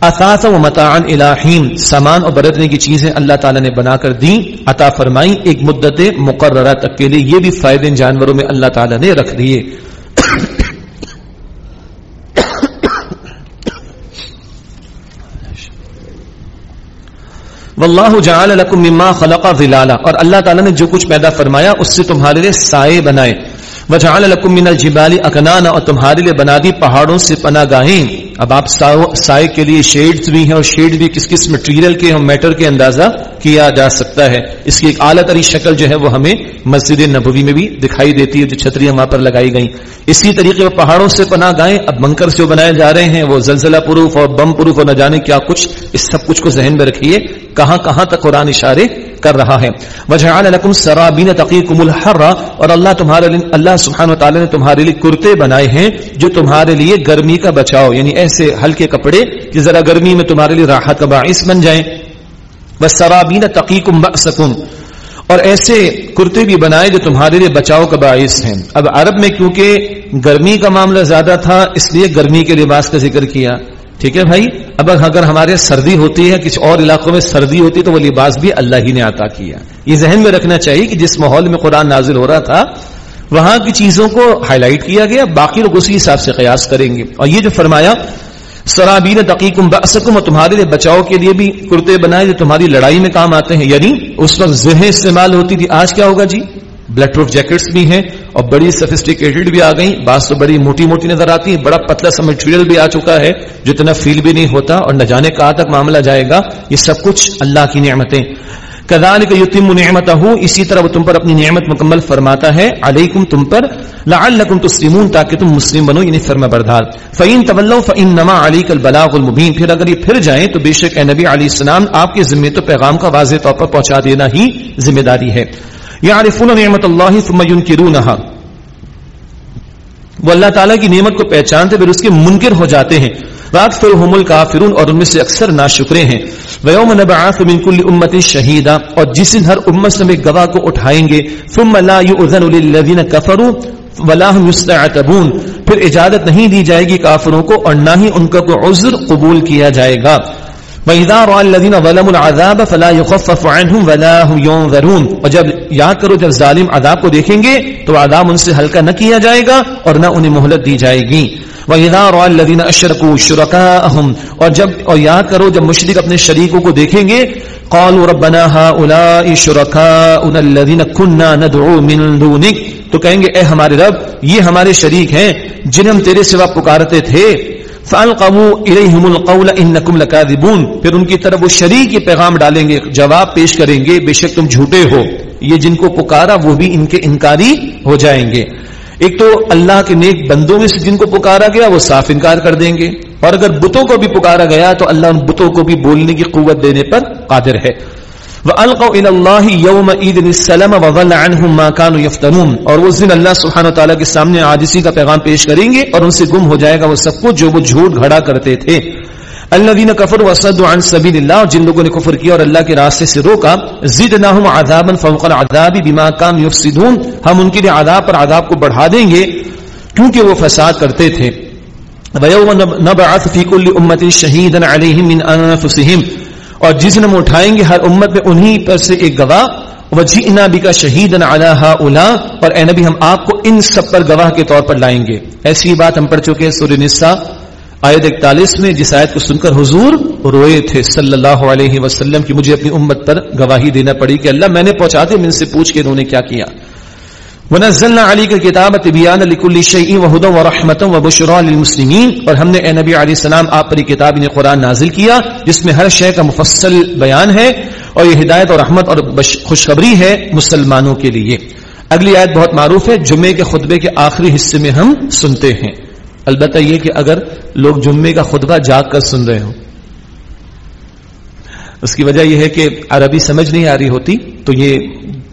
B: اثاث و متعن الہین سامان اور برتنے کی چیزیں اللہ تعالیٰ نے بنا کر دی عطا فرمائی ایک مدت مقررہ تک کے لیے یہ بھی فائدے جانوروں میں اللہ تعالیٰ نے رکھ دیے۔ واللہ جعل لکم مما خلق ظلالا، اور اللہ تعالیٰ نے جو کچھ پیدا فرمایا، اس سے تمہارے لیے سائے بنائے۔ وجعل لکم من الجبال اکنانا اور تمہارے لیے بنا دی پہاڑوں سے پناہ گاہیں اب آپ سائے کے لیے شیڈز بھی ہیں اور شیڈ بھی کس کس مٹیریل کے اور میٹر کے اندازہ کیا جا سکتا ہے۔ اس کی ایک اعلیٰ تری شکل جو ہے وہ ہمیں مسجد نبوی میں بھی دکھائی دیتی ہے جو چھتریاں وہاں پر لگائی گئیں۔ اسی طریقے پر پہاڑوں سے پناہ گائیں اب بنکر جو بنائے جا رہے ہیں وہ زلزلہ پروف اور بم پروف اور نہ جانے کیا کچھ، اس سب کچھ کو ذہن میں رکھیے۔ کہاں کہاں تک قرآن اشارے کر رہا ہے۔ وجعل لکم سرابین تقیکم الحر۔ اور اللہ تمہارے لیے اللہ سبحانہ وتعالی نے تمہارے لیے کرتے بنائے ہیں جو تمہارے لیے گرمی کا بچاؤ یعنی ایسے ہلکے کپڑے کہ ذرا گرمی میں تمہارے لیے راحت کا باعث بن جائیں۔ وسرابین تقیکم بأسکم اور ایسے کرتے بھی بنائے جو تمہارے لیے بچاؤ کا باعث ہیں۔ اب عرب میں کیونکہ گرمی کا معاملہ زیادہ تھا، اس لیے گرمی کے لباس کا ذکر کیا۔ ٹھیک ہے بھائی؟ اب اگر ہمارے سردی ہوتی ہے، کسی اور علاقوں میں سردی ہوتی تو وہ لباس بھی اللہ ہی نے عطا کیا یہ ذہن میں رکھنا چاہیے کہ جس ماحول میں قرآن نازل ہو رہا تھا، وہاں کی چیزوں کو ہائی لائٹ کیا گیا، باقی لوگ اسی حساب سے قیاس کریں گے۔ اور یہ جو فرمایا، سرابین تقیقم بسکم اور تمہارے لیے بچاؤ کے لیے بھی کرتے بنائے، جو تمہاری لڑائی میں کام آتے ہیں۔ یعنی اس وقت ذہن استعمال ہوتی تھی، آج کیا ہوگا جی؟ بلڈ پروف جیکٹس بھی ہیں اور بڑی سفسٹیکیٹڈ بھی آ گئی بعض تو بڑی موٹی موٹی نظر آتی ہے بڑا پتلا سا مٹیریل بھی آ چکا ہے جو اتنا فیل بھی نہیں ہوتا اور نہ جانے کہاں تک معاملہ جائے گا۔ یہ سب کچھ اللہ کی نعمتیں۔ کدان کا یتیم نعمت ہوں اسی طرح وہ تم پر اپنی نعمت مکمل فرماتا ہے۔ علیکم تم پر، لعلکم تسلمون تاکہ تم مسلم بنو یعنی فرما بردار۔ فین طلّہ فعین نما علی کل بلاغ المبین پھر اگر یہ پھر جائیں تو بے شک اے نبی علیہ السلام، آپ کے ذمے تو پیغام کا واضح طور پر پہنچا دینا ہی ذمہ داری ہے۔ یعرفون نعمت اللہ ثم ينکرونها وہ اللہ تعالیٰ کی نعمت کو پہچانتے پھر اس کے منکر ہو جاتے ہیں۔ وَأَكْثَرُهُمُ الْكَافِرُونَ اور ان میں سے اکثر ناشکرے ہیں۔ وَيَوْمَ نَبْعَثُ مِنْ كُلِّ أُمَّةٍ شَهِيدًا۔ اور جس دن ہر امت سے ایک گواہ کو اٹھائیں گے۔ ثُمَّ لَا يُؤْذَنُ لِلَّذِينَ كَفَرُوا وَلَا هُمْ يُسْتَعْتَبُونَ۔ پھر اجازت نہیں دی جائے گی کافروں کو اور نہ ہی ان کا کوئی عذر قبول کیا جائے گا۔ وَإِذَا رَأَى الَّذِينَ ظَلَمُوا الْعَذَابَ فَلَا يُخَفَّفُ عَنْهُمْ وَلَا هُمْ يُنظَرُونَ۔ اور جب یاد کرو، جب ظالم عذاب کو دیکھیں گے، تو عذاب ان سے ہلکا نہ کیا جائے گا اور نہ انہیں مہلت دی جائے گی۔ وَإِذَا رَأَى الَّذِينَ أَشْرَكُوا شُرَكَاءَهُمْ۔ اور جب، اور یاد کرو، جب مشرک اپنے شریکوں کو دیکھیں گے، قالوا ربنا هؤلاء شركاؤنا الذين كنا ندعو من دونك۔ تو کہیں گے، اے ہمارے رب، یہ ہمارے شریک ہیں جنہیں ہم تیرے سوا پکارتے تھے۔ فالقوا الیہم القول انکم لکاذبون پھر ان کی طرف وہ شریک یہ پیغام ڈالیں گے، جواب پیش کریں گے، بے شک تم جھوٹے ہو۔ یہ جن کو پکارا وہ بھی ان کے انکاری ہو جائیں گے۔ ایک تو اللہ کے نیک بندوں میں سے جن کو پکارا گیا وہ صاف انکار کر دیں گے۔ اور اگر بتوں کو بھی پکارا گیا تو اللہ ان بتوں کو بھی بولنے کی قوت دینے پر قادر ہے۔ وَأَلْقَوْا إِلَى اللَّهِ يَوْمَ إِذٍ السَّلَمَ وَظَلَّ عَنْهُمْ مَا كَانُوا يَفْتَرُونَ اور اس دن اللہ سبحانہ وتعالی کے سامنے عاجزی کا پیغام پیش کریں گے اور ان سے گم ہو جائے گا وہ سب کچھ جو وہ جھوٹ گھڑا کرتے تھے۔ الذين كفروا وصدوا عن سبيل الله، جن لوگوں نے کفر کیا اور اللہ کے راستے سے روکا، زدناهم عذابا فوق العذاب بما كانوا يفسدون۔ ہم ان کے لیے عذاب پر عذاب کو بڑھا دیں گے کیونکہ وہ فساد کرتے تھے۔ وَيَوْمَ نَبْعَثُ فِي كُلِّ أُمَّةٍ شَهِيدًا عَلَيْهِمْ مِنْ أَنفُسِهِمْ۔ اور جس دن ہم اٹھائیں گے ہر امت میں انہی پر سے ایک گواہ۔ وجینا بھی کا شہید اولا اور اے نبی، ہم آپ کو ان سب پر گواہ کے طور پر لائیں گے۔ ایسی بات ہم پڑھ چکے ہیں سورہ نساء۔ آیت اکتالیس میں جس آیت کو سن کر حضور روئے تھے صلی اللہ علیہ وسلم کی مجھے اپنی امت پر گواہی دینا پڑی کہ اللہ میں نے پہنچا دیا ان سے پوچھ کے انہوں نے کیا کیا۔ ونزلنا علی کا کتاب طبیان لکل شیء وهدى ورحمة وبشرى للمسلمین اور ہم نے اے نبی علیہ السلام آپ پر یہ کتاب نے قرآن نازل کیا، جس میں ہر شے کا مفصل بیان ہے اور یہ ہدایت اور رحمت اور خوشخبری ہے مسلمانوں کے لیے۔ اگلی آیت بہت معروف ہے، جمعے کے خطبے کے آخری حصے میں ہم سنتے ہیں۔ البتہ یہ کہ اگر لوگ جمعے کا خطبہ جاگ کر سن رہے ہوں، اس کی وجہ یہ ہے کہ عربی سمجھ نہیں آ رہی ہوتی، تو یہ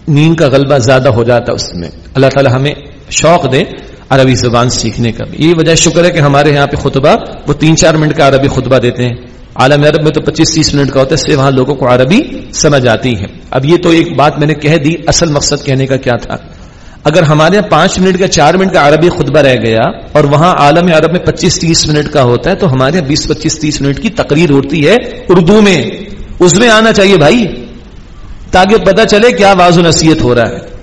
B: نیند کا غلبہ زیادہ ہو جاتا ہے اس میں۔ اللہ تعالی ہمیں شوق دے عربی زبان سیکھنے کا۔ بھی یہ وجہ شکر ہے کہ ہمارے یہاں پہ خطبہ، وہ تین چار منٹ کا عربی خطبہ دیتے ہیں۔ عالم عرب میں تو پچیس تیس منٹ کا ہوتا ہے، اس سے وہاں لوگوں کو عربی سمجھ آتی ہے۔ اب یہ تو ایک بات میں نے کہہ دی، اصل مقصد کہنے کا کیا تھا؟ اگر ہمارے یہاں پانچ منٹ کا، چار منٹ کا عربی خطبہ رہ گیا اور وہاں عالم عرب میں پچیس تیس منٹ کا ہوتا ہے، تو ہمارے یہاں بیس، پچیس تیس منٹ کی تقریر ہوتی ہے اردو میں۔ اس میں آنا چاہیے بھائی۔ تاکہ پتہ چلے کیا واض و نصیحت ہو رہا ہے۔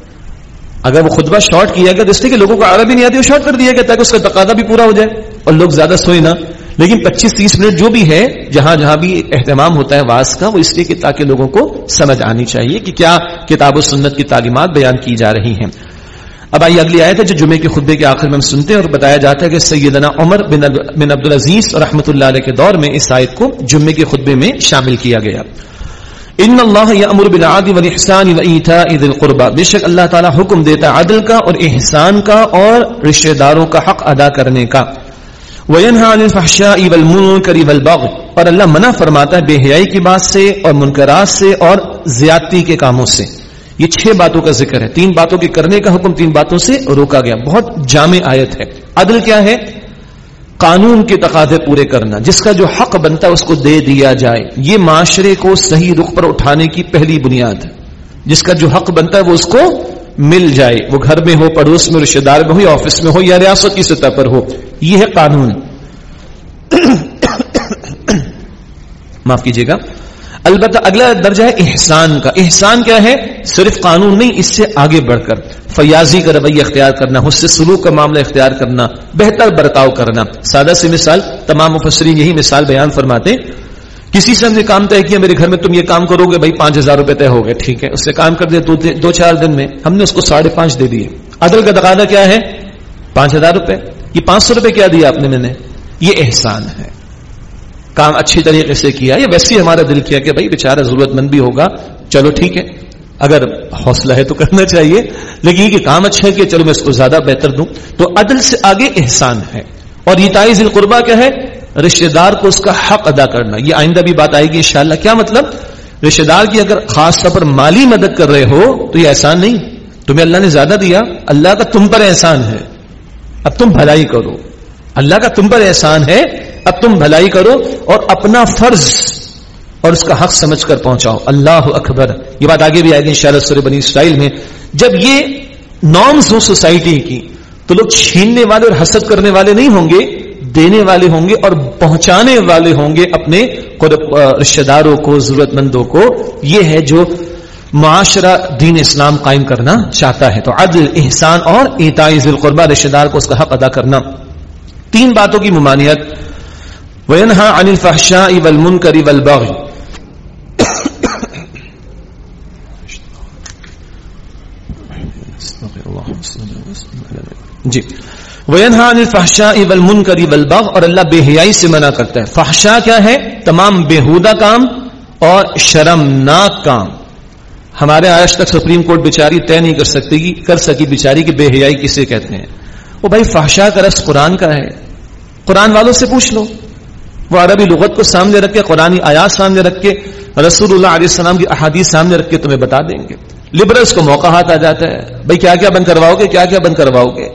B: اگر وہ خطبہ شارٹ کیا گیا تو اس لیے کہ لوگوں کو عربی نہیں آتی، وہ شارٹ کر دیا گیا تاکہ اس کا تقاضا بھی پورا ہو جائے۔ اور لوگ زیادہ سوئے نہ لیکن پچیس تیس منٹ جو بھی ہے، جہاں جہاں بھی اہتمام ہوتا ہے واس کا، وہ اس لیے کہ تاکہ لوگوں کو سمجھ آنی چاہیے کہ کیا کتاب و سنت کی تعلیمات بیان کی جا رہی ہیں۔ اب آئیے اگلی آیت ہے جو جمعے کے خطبے کے آخر میں ہم سنتے ہیں اور بتایا جاتا ہے کہ سیدنا عمر بن بن عبد العزیز رحمۃ اللہ علیہ کے دور میں اس آیت کو جمعے کے خطبے میں شامل کیا گیا۔ ان اللہ یامر بالعدل والاحسان وایتاء ذی القربى بے شک اللہ تعالی حکم دیتا ہے عدل کا اور احسان کا اور رشتہ داروں کا حق ادا کرنے کا۔ وینہا عن الفحشاء والمنکر والبغی اور اللہ منع فرماتا ہے بے حیائی کی بات سے اور منکرات سے اور زیادتی کے کاموں سے۔ یہ چھ باتوں کا ذکر ہے۔ تین باتوں کے کرنے کا حکم تین باتوں سے روکا گیا۔ بہت جامع آیت ہے۔ عدل کیا ہے؟ قانون کے تقاضے پورے کرنا، جس کا جو حق بنتا ہے اس کو دے دیا جائے۔ یہ معاشرے کو صحیح رخ پر اٹھانے کی پہلی بنیاد ہے۔ جس کا جو حق بنتا ہے وہ اس کو مل جائے۔ وہ گھر میں ہو، پڑوس میں رشتے دار میں ہو یا آفس میں ہو یا ریاست کی سطح پر ہو۔ یہ ہے قانون۔ معاف کیجیے گا۔ البتہ اگلا درجہ ہے احسان کا۔ احسان کیا ہے؟ صرف قانون نہیں، اس سے آگے بڑھ کر۔ فیاضی کا رویہ اختیار کرنا، اس سے سلوک کا معاملہ اختیار کرنا، بہتر برتاؤ کرنا۔ سادہ سی مثال، تمام مفسرین یہی مثال بیان فرماتے کسی سے ہم نے کام طے کیا، میرے گھر میں تم یہ کام کرو گے، بھائی پانچ ہزار روپے طے ہو گئے، ٹھیک ہے۔ اس سے کام کر دیا دو چار دن میں، ہم نے اس کو ساڑھے پانچ دے دیے۔ عدل کا تقاضا کیا ہے؟ پانچ ہزار روپے۔ یہ پانچ سو روپے کیا دیا آپ نے میں نے؟ یہ احسان ہے۔ کام اچھی طریقے سے کیا یا ویسے ہی ہمارا دل کیا کہ بھائی بےچارا ضرورت مند بھی ہوگا، چلو ٹھیک ہے۔ اگر حوصلہ ہے تو کرنا چاہیے، لیکن یہ کہ کام اچھا ہے کہ چلو میں اس کو زیادہ بہتر دوں۔ تو عدل سے آگے احسان ہے۔ اور یہ تائز القربہ کیا ہے رشتے دار کو اس کا حق ادا کرنا۔ یہ آئندہ بھی بات آئے گی انشاءاللہ۔ کیا مطلب؟ رشتے دار کی اگر خاص طور پر مالی مدد کر رہے ہو تو یہ احسان نہیں۔ تمہیں اللہ نے زیادہ دیا، اللہ کا تم پر احسان ہے۔ اب تم بھلائی کرو۔ اللہ کا تم پر احسان ہے اب تم بھلائی کرو اور اپنا فرض اور اس کا حق سمجھ کر پہنچاؤ۔ اللہ اکبر۔ یہ بات آگے بھی آئے گی ان شاء بنی اسٹائل میں۔ جب یہ نارمس ہو سوسائٹی کی، تو لوگ چھیننے والے اور حسد کرنے والے نہیں ہوں گے، دینے والے ہوں گے اور پہنچانے والے ہوں گے اپنے رشتے داروں کو ضرورت مندوں کو۔ یہ ہے جو معاشرہ دین اسلام قائم کرنا چاہتا ہے۔ تو عدل، احسان اور اعتائز القربہ رشتے دار کو اس کا حق ادا کرنا۔ تین باتوں کی ممانعت۔ وینہا عن الفحشاء والمنکر والبغی جی۔ وینہا عن الفحشاء والمنکر والبغ اور اللہ بے حیائی سے منع کرتا ہے۔ فحشاء کیا ہے؟ تمام بےہودہ کام اور شرمناک کام۔ ہمارے آج تک سپریم کورٹ بیچاری طے نہیں کر سکتی، کر سکی بیچاری کی بے حیائی کسے کہتے ہیں۔ وہ بھائی فحشاء کا رس قرآن کا ہے۔ قرآن والوں سے پوچھ لو۔ وہ عربی لغت کو سامنے رکھ کے قرآن آیات سامنے رکھ کے رسول اللہ علیہ السلام کی احادیث سامنے رکھ کے تمہیں بتا دیں گے۔ لبرلس کو موقع ہاتھ آ جاتا ہے۔ بھائی کیا کیا بند کرواؤ گے؟ کیا کیا بند کرواؤ گے؟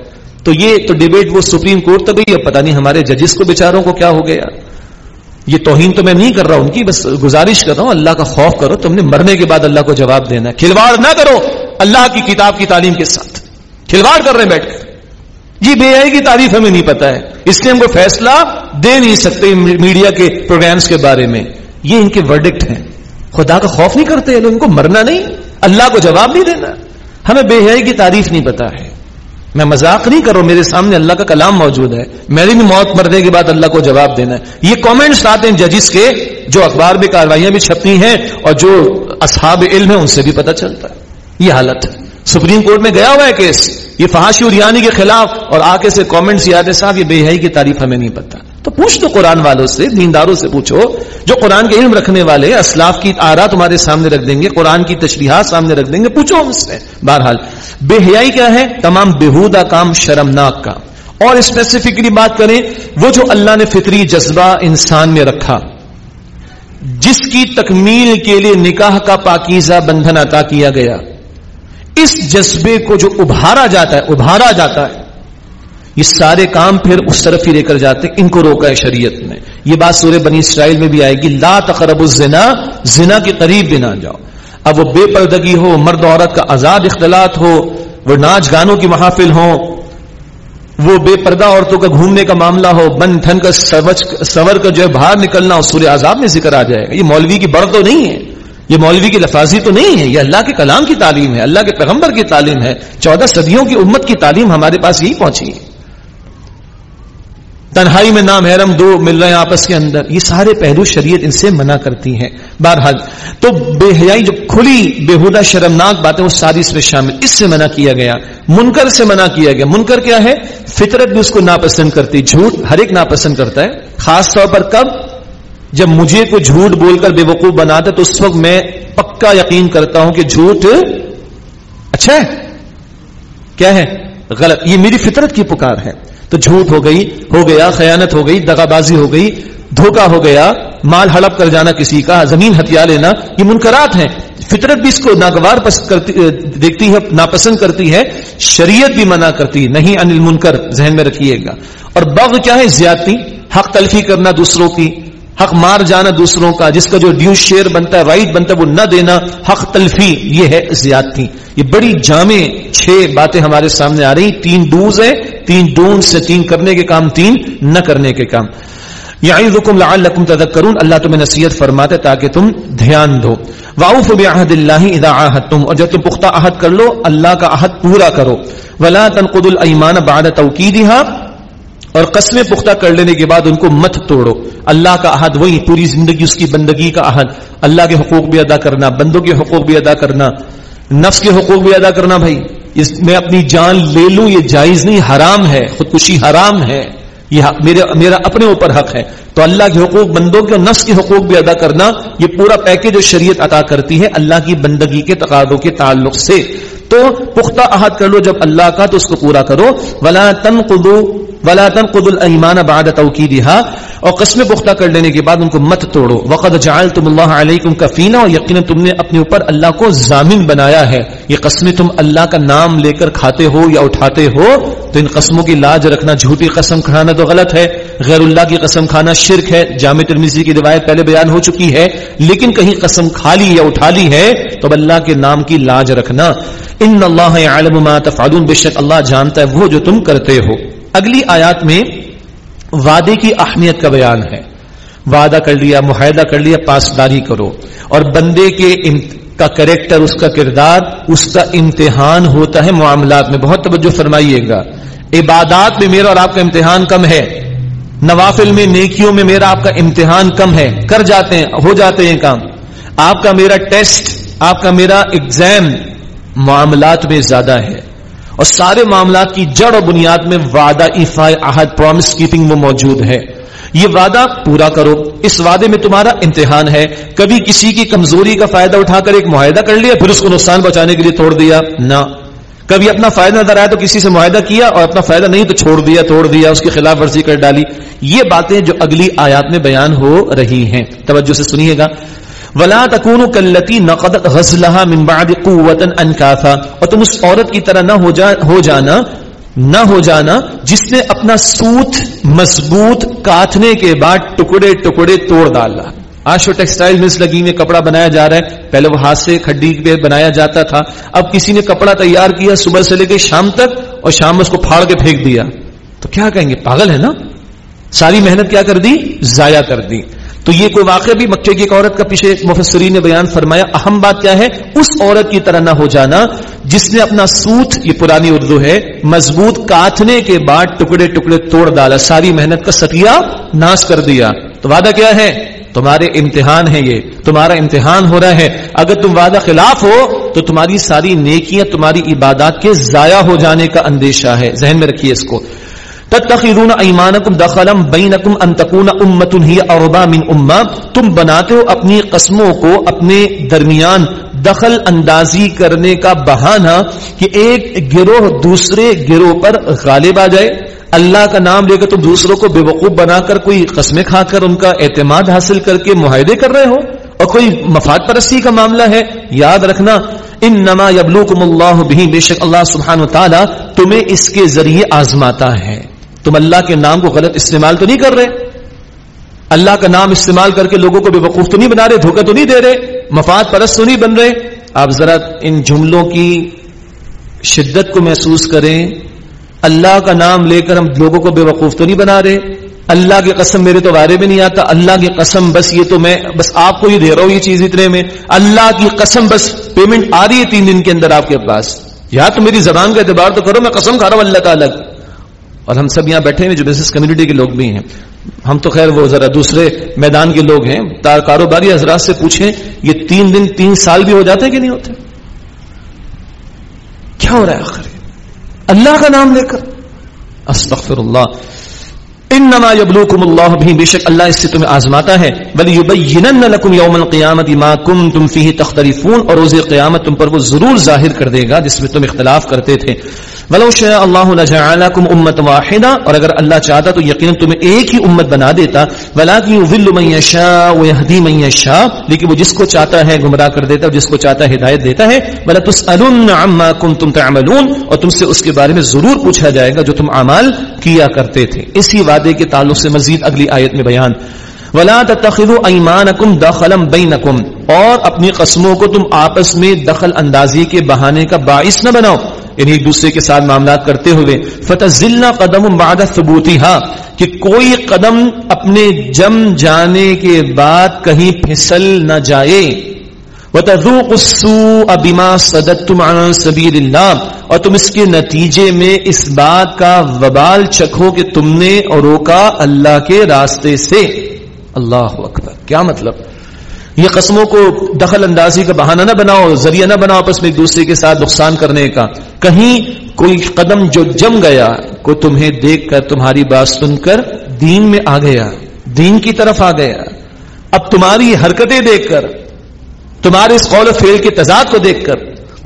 B: تو یہ تو ڈبیٹ وہ سپریم کورٹ تک گئی، اب پتا نہیں ہمارے ججز کو، بیچاروں کو کیا ہو گیا۔ یہ توہین تو میں نہیں کر رہا ہوں، ان کی بس گزارش کر رہا ہوں، اللہ کا خوف کرو، تم نے مرنے کے بعد اللہ کو جواب دینا ہے۔ کھلواڑ نہ کرو اللہ کی کتاب کی تعلیم کے ساتھ۔ کھلواڑ کر رہے بیٹھ کر جی بے آئی کی تعریف ہمیں نہیں پتا ہے۔ اس لیے ہم کو فیصلہ دے نہیں سکتے میڈیا کے پروگرامز کے بارے میں۔ یہ ان کے ورڈکٹ ہیں۔ خدا کا خوف نہیں کرتے ان کو مرنا نہیں۔ اللہ کو جواب نہیں دینا۔ ہمیں بے حیائی کی تعریف نہیں پتا ہے۔ میں مذاق نہیں کروں میرے سامنے اللہ کا کلام موجود ہے۔ میری بھی موت مرنے کے بعد اللہ کو جواب دینا ہے۔ یہ کامنٹس آتے ہیں ججز کے، جو اخبار میں کاروائیاں بھی چھپتی ہیں اور جو اصحاب علم ہے ان سے بھی پتہ چلتا ہے۔ یہ حالت ہے۔ سپریم کورٹ میں گیا ہوا ہے کیس یہ فحاشی اریانی کے خلاف اور آگے سے کامنٹس یاد ہے صاحب، یہ بے حیائی کی تعریف ہمیں نہیں پتا تو پوچھ دو قرآن والوں سے، دینداروں سے پوچھو، جو قرآن کے علم رکھنے والے، اسلاف کی آرا تمہارے سامنے رکھ دیں گے، قرآن کی تشریحات سامنے رکھ دیں گے، پوچھو ہم سے۔ بہرحال، بے حیائی کیا ہے؟ تمام بےحودہ کام، شرمناک کا اور اسپیسیفکلی بات کریں، وہ جو اللہ نے فطری جذبہ انسان میں رکھا، جس کی تکمیل کے لیے نکاح کا پاکیزہ بندھن عطا کیا گیا۔ اس جذبے کو جو ابھارا جاتا ہے، ابھارا جاتا ہے، یہ سارے کام پھر اس طرف ہی لے کر جاتے ان کو روکا ہے شریعت میں یہ بات سورہ بنی اسرائیل میں بھی آئے گی، لا تقرب الزنا، زنا کے قریب بھی نہ جاؤ۔ اب وہ بے پردگی ہو، مرد عورت کا آزاد اختلاط ہو، وہ ناچ گانوں کی محافل ہو وہ بے پردہ عورتوں کا گھومنے کا معاملہ ہو، بن ٹھن کا سور کا جو ہے، باہر نکلنا سورہ آزاد میں ذکر آ جائے گا۔ یہ مولوی کی بڑھ تو نہیں ہے۔ یہ مولوی کی لفاظی تو نہیں ہے یہ اللہ کے کلام کی تعلیم ہے، اللہ کے پیغمبر کی تعلیم ہے۔ چودہ صدیوں کی امت کی تعلیم ہمارے پاس یہی پہنچی ہے۔ تنہائی میں نام حیرم دو مل رہے ہیں آپس کے اندر۔ یہ سارے پہلو شریعت ان سے منع کرتی ہیں۔ بہرحال، تو بے حیائی جو کھلی، بےحدہ، شرمناک باتیں وہ ساری اس میں شامل۔ اس سے منع کیا گیا۔ منکر سے منع کیا گیا۔ منکر کیا ہے؟ فطرت بھی اس کو ناپسند کرتی۔ جھوٹ ہر ایک ناپسند کرتا ہے۔ خاص طور پر کب؟ جب مجھے کوئی جھوٹ بول کر بے وقوف بناتا تو اس وقت میں پکا یقین کرتا ہوں کہ جھوٹ اچھا ہے۔ کیا ہے؟ غلط۔ یہ میری فطرت کی پکار ہے۔ تو جھوٹ ہو گئی، ہو گیا، خیانت ہو گئی دگا بازی ہو گئی دھوکا ہو گیا، مال ہڑپ کر جانا کسی کا، زمین ہتھیا لینا، یہ منکرات ہیں۔ فطرت بھی اس کو ناگوار دیکھتی ہے، ناپسند کرتی ہے، شریعت بھی منع کرتی ہے۔ نہیں، انل منکر ذہن میں رکھیے گا۔ اور بغ کیا ہے؟ زیادتی، حق تلفی کرنا دوسروں کی۔ حق مار جانا دوسروں کا، جس کا جو ڈیو شیئر بنتا ہے، رائٹ بنتا ہے، وہ نہ دینا، حق تلفی، یہ ہے زیادتی یہ بڑی جامع چھ باتیں ہمارے سامنے آ رہی۔ تین ڈوز ہے تین ڈون سے تین کرنے کے کام، تین نہ کرنے کے کام۔ یعظکم لعلکم تذکرون، اللہ تمہیں نصیحت فرماتے تاکہ تم دھیان دو۔ واؤف بعہد اللہ اذا عاہدتم، اور جب تم پختہ عہد کر لو، اللہ کا عہد پورا کرو۔ ولا تنقضوا الايمان بعد توکیدها اور قسمیں پختہ کر لینے کے بعد ان کو مت توڑو۔ اللہ کا عہد وہی، پوری زندگی اس کی بندگی کا عہد اللہ کے حقوق بھی ادا کرنا، بندوں کے حقوق بھی ادا کرنا، نفس کے حقوق بھی ادا کرنا بھائی۔ اس میں اپنی جان لے لوں، یہ جائز نہیں، حرام ہے، خودکشی حرام ہے۔ یہ میرے میرا اپنے اوپر حق ہے۔ تو اللہ کے حقوق، بندوں کے نفس کے حقوق بھی ادا کرنا، یہ پورا پیکج جو شریعت عطا کرتی ہے اللہ کی بندگی کے تقاضوں کے تعلق سے۔ تو پختہ عہد کر لو جب اللہ کا، تو اس کو پورا کرو۔ ولا تنقضوا ولا تنقضوا الايمان بعد توكيدها اور قسم پختہ کر لینے کے بعد ان کو مت توڑو۔ وقد جعلتم الله عليكم كفينا اور یقینا تم نے اپنے اوپر اللہ کو ضامن بنایا ہے۔ یہ قسمیں تم اللہ کا نام لے کر کھاتے ہو یا اٹھاتے ہو، تو ان قسموں کی لاج رکھنا جھوٹی قسم کھانا تو غلط ہے۔ غیر اللہ کی قسم کھانا شرک ہے۔ جامع ترمیزی کی روایت پہلے بیان ہو چکی ہے، لیکن کہیں قسم کھا لی یا اٹھا لی ہے، تو اللہ کے نام کی لاج رکھنا۔ ان اللہ عالم ما تفعلون، بے شک اللہ جانتا ہے وہ جو تم کرتے ہو۔ اگلی آیات میں وعدے کی اہمیت کا بیان ہے۔ وعدہ کر لیا، معاہدہ کر لیا، پاسداری کرو۔ اور بندے کے کا کریکٹر، اس کا کردار، اس کا امتحان ہوتا ہے معاملات میں۔ بہت توجہ فرمائیے گا۔ عبادات میں میرا اور آپ کا امتحان کم ہے۔ نوافل میں، نیکیوں میں میرا آپ کا امتحان کم ہے۔ کر جاتے ہیں، ہو جاتے ہیں کام۔ آپ کا میرا ٹیسٹ، آپ کا میرا ایگزام معاملات میں زیادہ ہے۔ اور سارے معاملات کی جڑ اور بنیاد میں وعدہ عہد پرومس کیپنگ وہ موجود ہے۔ یہ وعدہ پورا کرو۔ اس وعدے میں تمہارا امتحان ہے۔ کبھی کسی کی کمزوری کا فائدہ اٹھا کر ایک معاہدہ کر لیا، پھر اس کو نقصان بچانے کے لیے توڑ دیا۔ نہ۔ کبھی اپنا فائدہ نظر آیا تو کسی سے معاہدہ کیا اور اپنا فائدہ نہیں تو چھوڑ دیا، توڑ دیا، اس کی خلاف ورزی کر ڈالی۔ یہ باتیں جو اگلی آیات میں بیان ہو رہی ہیں۔ توجہ سے سنیے گا۔ ولا تکون کلتی نقد غزلہ من بعد قوت انکافا اور تم اس عورت کی طرح نہ ہو, جا ہو جانا نہ ہو جانا جس نے اپنا سوت مضبوط کاٹنے کے بعد ٹکڑے ٹکڑے توڑ ڈالا۔ آج تو ٹیکسٹائل ملس لگی میں کپڑا بنایا جا رہا ہے۔ پہلے وہ ہاتھ سے کھڈی پہ بنایا جاتا تھا۔ اب کسی نے کپڑا تیار کیا صبح سے لے کے شام تک اور شام میں اس کو پھاڑ کے پھینک دیا۔ تو کیا کہیں گے؟ پاگل ہے نا؟ ساری محنت کیا کر دی؟ ضائع کر دی۔ تو یہ کوئی واقعہ بھی مکے کی ایک عورت کا پیچھے مفسرین نے بیان فرمایا، اہم بات کیا ہے؟ اس عورت کی طرح نہ ہو جانا، جس نے اپنا سوت، یہ پرانی اردو ہے، مضبوط کاٹنے کے بعد ٹکڑے ٹکڑے توڑ ڈالا، ساری محنت کا ستیا ناش کر دیا۔ تو وعدہ کیا ہے؟ تمہارے امتحان ہے یہ، تمہارا امتحان ہو رہا ہے۔ اگر تم وعدہ خلاف ہو، تو تمہاری ساری نیکیاں، تمہاری عبادات کے ضائع ہو جانے کا اندیشہ ہے۔ ذہن میں رکھیے اس کو۔ تتخذون ایمانکم دخلا بینکم ان تکون امت ہی اربا من امہ، تم بناتے ہو اپنی قسموں کو اپنے درمیان دخل اندازی کرنے کا بہانہ کہ ایک گروہ دوسرے گروہ پر غالب آ جائے۔ اللہ کا نام لے کر تم دوسروں کو بے وقوف بنا کر کوئی قسمیں کھا کر ان کا اعتماد حاصل کر کے معاہدے کر رہے ہو۔ اور کوئی مفاد پرستی کا معاملہ ہے۔ یاد رکھنا ان نما یبلوکم اللہ بھی بے شک اللہ سبحان و تعالیٰ تمہیں اس کے ذریعے آزماتا ہے۔ تم اللہ کے نام کو غلط استعمال تو نہیں کر رہے؟ اللہ کا نام استعمال کر کے لوگوں کو بے وقوف تو نہیں بنا رہے، دھوکہ تو نہیں دے رہے، مفاد پرست تو نہیں بن رہے۔ آپ ذرا ان جملوں کی شدت کو محسوس کریں۔ اللہ کا نام لے کر ہم لوگوں کو بے وقوف تو نہیں بنا رہے۔ اللہ کی قسم میرے تو بارے میں نہیں آتا، اللہ کی قسم بس یہ تو میں، بس آپ کو ہی دے رہا ہوں یہ چیز اتنے میں۔ اللہ کی قسم بس پیمنٹ آ رہی ہے تین دن کے اندر آپ کے پاس۔ یا تو میری زبان کا اعتبار تو کرو، میں قسم کھا رہا ہوں اللہ تعالی اور ہم سب یہاں بیٹھے ہیں جو بزنس کمیونٹی کے لوگ بھی ہیں۔ ہم تو خیر وہ ذرا دوسرے میدان کے لوگ ہیں۔ کاروباری حضرات سے پوچھیں، یہ تین دن، تین سال بھی ہو جاتے کہ نہیں ہوتے؟ کیا ہو رہا ہے آخر؟ اللہ کا نام لے کر۔ استغفر اللہ انما یبلوکم اللہ بھی بے شک اللہ اس سے تمہیں آزماتا ہے۔ بل یبینن لکم یوم القیامت ما کنتم فیہ تختلفون، اور روز قیامت تم پر وہ ضرور ظاہر کر دے گا جس میں تم اختلاف کرتے تھے۔ ولو شاء اللہ لجعلکم امه واحده اور اگر اللہ چاہتا تو یقینا تمہیں ایک ہی امت بنا دیتا۔ ولکن یضل من یشاء ويهدي من یشاء، لیکن وہ جس کو چاہتا ہے گمراہ کر دیتا ہے جس کو چاہتا ہے ہدایت دیتا ہے۔ ولا تسالون عما كنتم تعملون، اور تم سے اس کے بارے میں ضرور پوچھا جائے گا جو تم اعمال کیا کرتے تھے۔ اسی وعدے کے تعلق سے مزید اگلی آیت میں بیان۔ ولا تتخذوا ايمانكم دخلا بينكم۔ اور اپنی قسموں کو تم آپس میں دخل اندازی کے بہانے کا باعث نہ بناؤ۔ یعنی ایک دوسرے کے ساتھ معاملات کرتے ہوئے۔ فتح ذلنا قدم بعد ثبوتی ہاں کہ کوئی قدم اپنے جم جانے کے بعد کہیں پھسل نہ جائے۔ وتذوق السوء بما صددتم عن سبيل الله اور تم اس کے نتیجے میں اس بات کا وبال چکھو کہ تم نے روکا اللہ کے راستے سے۔ اللہ اکبر۔ کیا مطلب؟ یہ قسموں کو دخل اندازی کا بہانہ نہ بناؤ، ذریعہ نہ بناؤ آپس میں ایک دوسرے کے ساتھ نقصان کرنے کا۔ کہیں کوئی قدم جو جم گیا کو تمہیں دیکھ کر تمہاری بات سن کر دین میں آ گیا، دین کی طرف آ گیا۔ اب تمہاری حرکتیں دیکھ کر تمہارے اس قول و فیل کے تضاد کو دیکھ کر،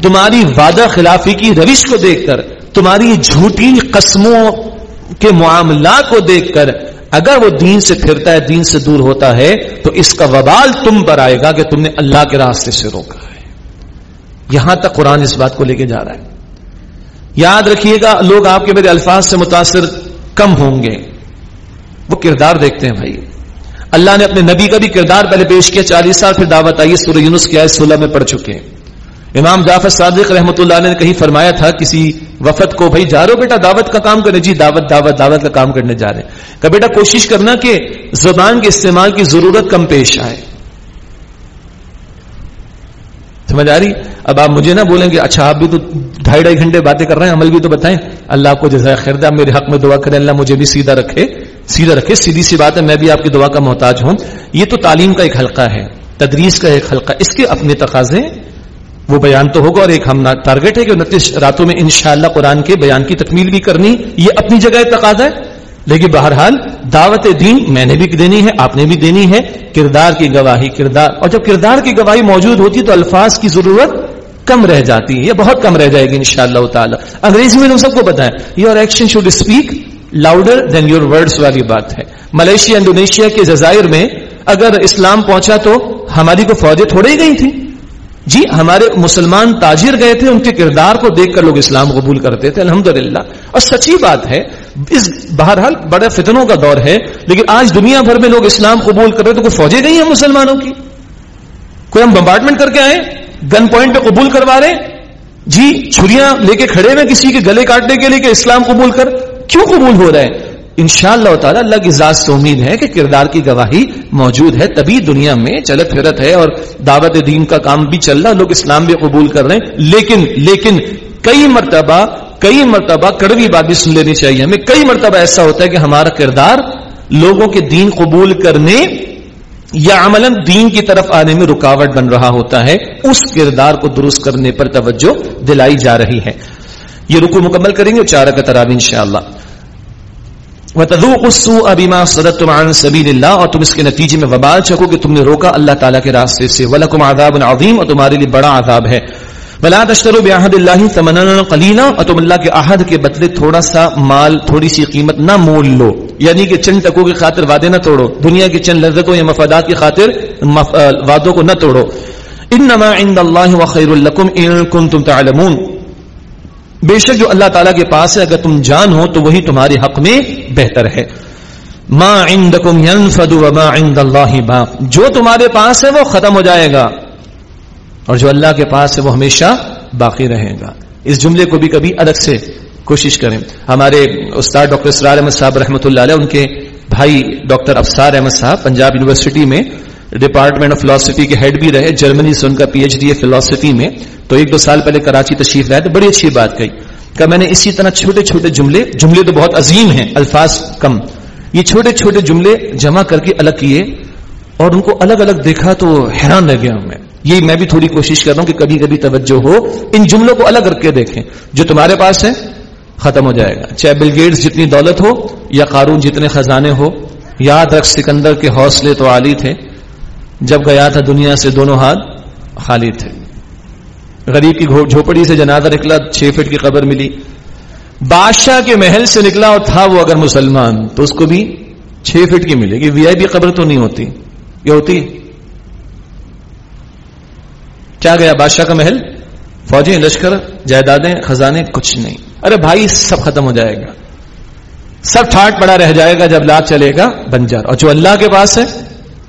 B: تمہاری وعدہ خلافی کی روش کو دیکھ کر، تمہاری جھوٹی قسموں کے معاملات کو دیکھ کر، اگر وہ دین سے پھرتا ہے، دین سے دور ہوتا ہے، تو اس کا وبال تم پر آئے گا کہ تم نے اللہ کے راستے سے روکا ہے۔ یہاں تک قرآن اس بات کو لے کے جا رہا ہے۔ یاد رکھیے گا، لوگ آپ کے میرے الفاظ سے متاثر کم ہوں گے۔ وہ کردار دیکھتے ہیں بھائی۔ اللہ نے اپنے نبی کا بھی کردار پہلے پیش کیا، چالیس سال پھر دعوت آئی سورہ یونس کیا ہے سولہ میں پڑھ چکے ہیں۔ امام جعفر صادق رحمۃ اللہ نے کہیں فرمایا تھا، کسی وفد کو بھائی جا رہو بیٹا، دعوت کا کام کرنے جی دعوت دعوت دعوت کا کام کرنے جا رہے ہیں۔ کہ بیٹا، کوشش کرنا کہ زبان کے استعمال کی ضرورت کم پیش آئے۔ سمجھ آ رہی؟ اب آپ مجھے نہ بولیں کہ اچھا آپ بھی تو ڈھائی ڈھائی گھنٹے باتیں کر رہے ہیں عمل بھی تو بتائیں۔ اللہ آپ کو جزائے خیر دے میرے حق میں دعا کریں، اللہ مجھے بھی سیدھا رکھے سیدھا رکھے۔ سیدھی سی بات ہے، میں بھی آپ کی دعا کا محتاج ہوں۔ یہ تو تعلیم کا ایک حلقہ ہے، تدریس کا ایک حلقہ۔ اس کے اپنے تقاضے، وہ بیان تو ہوگا اور ایک ہم ٹارگیٹ ہے کہ انتیس راتوں میں انشاءاللہ قرآن کے بیان کی تکمیل بھی کرنی، یہ اپنی جگہ تقاضا ہے۔ لیکن بہرحال دعوت دین میں نے بھی دینی ہے، آپ نے بھی دینی ہے۔ کردار کی گواہی کردار۔ اور جب کردار کی گواہی موجود ہوتی تو الفاظ کی ضرورت کم رہ جاتی ہے یہ بہت کم رہ جائے گی ان شاء اللہ تعالیٰ۔ انگریزی میں تم سب کو بتائیں your action should speak louder than your words والی بات ہے۔ ملیشیا، انڈونیشیا کے جزائر میں اگر اسلام پہنچا تو ہماری کو فوجیں تھوڑے ہی گئی تھی جی ہمارے مسلمان تاجر گئے تھے، ان کے کردار کو دیکھ کر لوگ اسلام قبول کرتے تھے الحمد اور سچی بات ہے اس بہرحال بڑے فتنوں کا دور ہے، لیکن آج دنیا بھر میں لوگ اسلام قبول کر رہے تو کوئی فوجیں نہیں ہیں مسلمانوں کی۔ کوئی ہم بمبارٹمنٹ کر کے آئے گن پوائنٹ پہ قبول کروا رہے جی چھریاں لے کے کھڑے ہوئے کسی کے گلے کاٹنے کے لیے کہ اسلام قبول کر۔ کیوں قبول ہو رہا ہے؟ ان شاء اللہ تعالیٰ اللہ کی ذات سے امید ہے کہ کردار کی گواہی موجود ہے، تبھی دنیا میں چلت پھرت ہے اور دعوت دین کا کام بھی چل رہا لوگ اسلام بھی قبول کر رہے ہیں۔ لیکن لیکن کئی مرتبہ کئی مرتبہ کڑوی بات بھی سن لینی چاہیے۔ ہمیں کئی مرتبہ ایسا ہوتا ہے کہ ہمارا کردار لوگوں کے دین قبول کرنے یا عمل دین کی طرف آنے میں رکاوٹ بن رہا ہوتا ہے۔ اس کردار کو درست کرنے پر توجہ دلائی جا رہی ہے۔ یہ رکو مکمل کریں گے، چار کا ترابی ان شاء اللہ ابیما صدت عن سبیل اللہ اور تم اس کے نتیجے میں وبال چکو کہ تم نے روکا اللہ تعالیٰ کے راستے سے۔ ولکم عذاب عظیم اور تمہارے لیے بڑا عذاب ہے۔ بلا تشترو بعہد اللہ ثمنا قلیلا اور تم اللہ کے عہد کے بدلے تھوڑا سا مال، تھوڑی سی قیمت نہ مول لو۔ یعنی کہ چند ٹکوں کی خاطر وعدے نہ توڑو۔ دنیا کی چند لذتوں یا مفادات کی خاطر وعدوں کو نہ توڑو۔ انما عند اللہ وخیر لکم ان کنتم تعلمون۔ بے شک جو اللہ تعالیٰ کے پاس ہے، اگر تم جان ہو، تو وہی تمہارے حق میں بہتر ہے۔ ما عندکم ينفد وما عند اللہ باق۔ جو تمہارے پاس ہے، وہ ختم ہو جائے گا۔ اور جو اللہ کے پاس ہے وہ ہمیشہ باقی رہے گا۔ اس جملے کو بھی کبھی الگ سے کوشش کریں۔ ہمارے استاد ڈاکٹر اسرار احمد صاحب رحمۃ اللہ علیہ، ان کے بھائی ڈاکٹر افسار احمد صاحب، پنجاب یونیورسٹی میں ڈپارٹمنٹ آف فلاسفی کے ہیڈ بھی رہے، جرمنی سے ان کا پی ایچ ڈی ہے فلاسفی میں۔ تو ایک دو سال پہلے کراچی تشریف لائے، تو بڑی اچھی بات کہی کہ میں نے اسی طرح چھوٹے چھوٹے جملے جملے تو بہت عظیم ہیں، الفاظ کم۔ یہ چھوٹے چھوٹے جملے جمع کر کے الگ کیے اور ان کو الگ الگ دیکھا تو حیران رہ گیا میں۔ یہ میں بھی تھوڑی کوشش کر رہا ہوں کہ کبھی کبھی توجہ ہو ان جملوں کو الگ رکھ کے دیکھیں جو تمہارے پاس ہے ختم ہو جائے گا۔ چاہے بل گیٹس جتنی دولت ہو یا قارون جتنے خزانے ہو، یاد رکھ سکندر کے حوصلے تو عالی تھے۔ جب گیا تھا دنیا سے دونوں ہاتھ خالی تھے۔ غریب کی جھوپڑی سے جنازہ نکلا، چھ فٹ کی قبر ملی۔ بادشاہ کے محل سے نکلا اور تھا وہ اگر مسلمان، تو اس کو بھی چھ فٹ کی ملے گی۔ وی آئی پی قبر تو نہیں ہوتی۔ یہ ہوتی۔ کیا گیا بادشاہ کا محل؟ فوجی لشکر، جائیدادیں، خزانے، کچھ نہیں۔ ارے بھائی، سب ختم ہو جائے گا۔ سب ٹھاٹ پڑا رہ جائے گا جب لاد چلے گا بنجر۔ اور جو اللہ کے پاس ہے،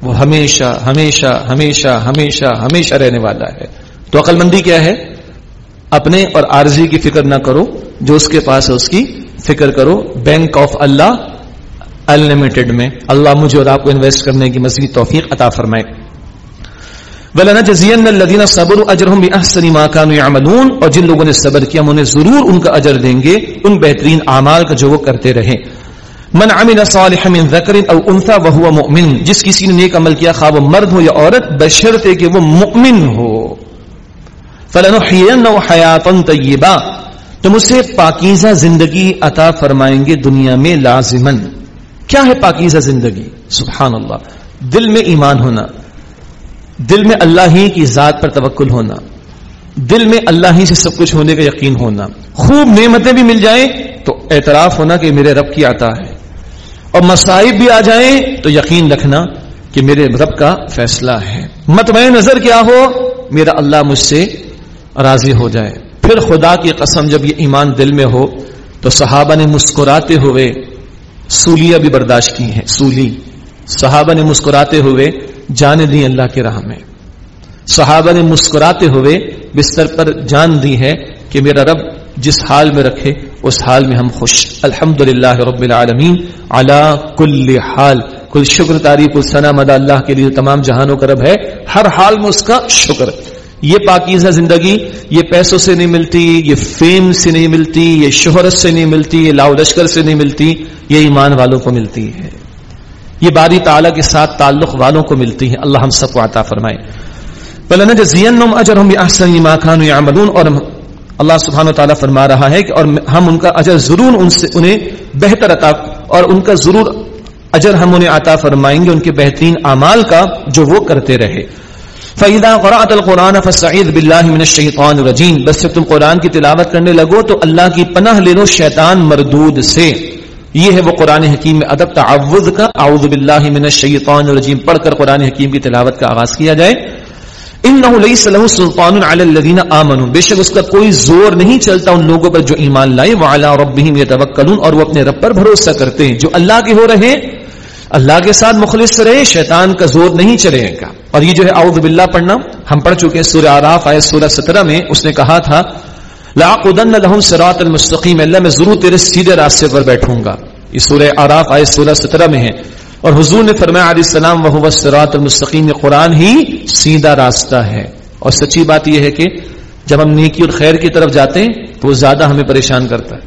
B: وہ ہمیشہ ہمیشہ ہمیشہ ہمیشہ ہمیشہ رہنے والا ہے۔ تو عقل مندی کیا ہے؟ اپنے اور عارضی کی فکر نہ کرو۔ جو اس کے پاس ہے، اس کی فکر کرو۔ بینک آف اللہ انلمیٹڈ میں اللہ مجھے اور آپ کو انویسٹ کرنے کی مزید توفیق عطا فرمائے۔ وَلَنَجْزِيَنَّ الَّذِينَ صَبَرُوا أَجْرَهُمْ بِأَحْسَنِ مَا كَانُوا يَعْمَلُونَ اور جن لوگوں نے صبر کیا ہم انہیں ضرور ان کا اجر دیں گے، ان بہترین اعمال کا جو وہ کرتے رہے۔ من عمل صالحا من ذکر او انثى وهو مؤمن، جس کسی نے نیک عمل کیا خواہ وہ مرد ہو یا عورت بشرطے کہ وہ مؤمن ہو۔ فلنحيينه حیاتا طیبا تم اسے پاکیزہ زندگی عطا فرمائیں گے دنیا میں لازمن کیا ہے پاکیزہ زندگی؟ سبحان اللہ۔ دل میں ایمان ہونا۔ دل میں اللہ ہی کی ذات پر توکل ہونا، دل میں اللہ ہی سے سب کچھ ہونے کا یقین ہونا۔ خوب نعمتیں بھی مل جائیں تو اعتراف ہونا کہ میرے رب کی آتا ہے۔ اور مصائب بھی آ جائیں تو یقین رکھنا کہ میرے رب کا فیصلہ ہے۔ متمع نظر کیا ہو، میرا اللہ مجھ سے راضی ہو جائے۔ پھر خدا کی قسم جب یہ ایمان دل میں ہو تو صحابہ نے مسکراتے ہوئے سولیاں بھی برداشت کی ہیں۔ سولی۔ صحابہ نے مسکراتے ہوئے جان دی اللہ کے راہ میں۔ صحابہ نے مسکراتے ہوئے بستر پر جان دی ہے کہ میرا رب جس حال میں رکھے، اس حال میں ہم خوش۔ الحمد للہ رب العالمین اللہ کل حال۔ کل شکر، تعریف السنا مدا اللہ کے لیے تمام جہانوں کا رب ہے۔ ہر حال میں اس کا شکر۔ یہ پاکیزہ زندگی، یہ پیسوں سے نہیں ملتی، یہ فیم سے نہیں ملتی، یہ شہرت سے نہیں ملتی، یہ لاؤ لشکر سے نہیں ملتی، یہ ایمان والوں کو ملتی ہے۔ یہ باری تعالیٰ کے ساتھ تعلق والوں کو ملتی ہے اللہ ہم سب کو عطا فرمائے۔ اور اللہ سبحانہ و تعالیٰ فرما رہا ہے کہ اور ہم ان کا اجر ضرور ان سے انہیں بہتر عطا اور ان کا ضرور اجر ہم انہیں عطا فرمائیں گے۔ ان کے بہترین اعمال کا جو وہ کرتے رہے۔ فعیدہ قرآت القرآن فسعید بلّہ من الشیطان الرجیم بس جب تم قرآن کی تلاوت کرنے لگو تو اللہ کی پناہ لے لو شیطان مردود سے۔ یہ ہے وہ قرآن حکیم میں ادب تعوذ کا۔ اعوذ باللہ من الشیطان الرجیم۔ پڑھ کر قرآن حکیم کی تلاوت کا آغاز کیا جائے۔ انه ليس له سلطان على الذين امنوا بے شک اس کا کوئی زور نہیں چلتا ان لوگوں پر جو ایمان لائے۔ وعلى ربهم يتوکلون اور وہ اپنے رب پر بھروسہ کرتے ہیں۔ جو اللہ کے ہو رہے اللہ کے ساتھ مخلص رہے، شیطان کا زور نہیں چلے گا۔ اور یہ جو ہے اعوذ باللہ پڑھنا، ہم پڑھ چکے ہیں سورہ اعراف آیت سورہ 17 میں۔ اس نے کہا تھا لاقدن لهم صراط المستقیم اللہ میں ضرور تیرے سیدھے راستے پر بیٹھوں گا۔ یہ سورہ آراف آئے سورہ سترہ میں ہے۔ اور حضور نے فرمایا علیہ السلام وہ سرات المستقیم قرآن ہی سیدھا راستہ ہے۔ اور سچی بات یہ ہے کہ جب ہم نیکی اور خیر کی طرف جاتے ہیں، تو وہ زیادہ ہمیں پریشان کرتا ہے۔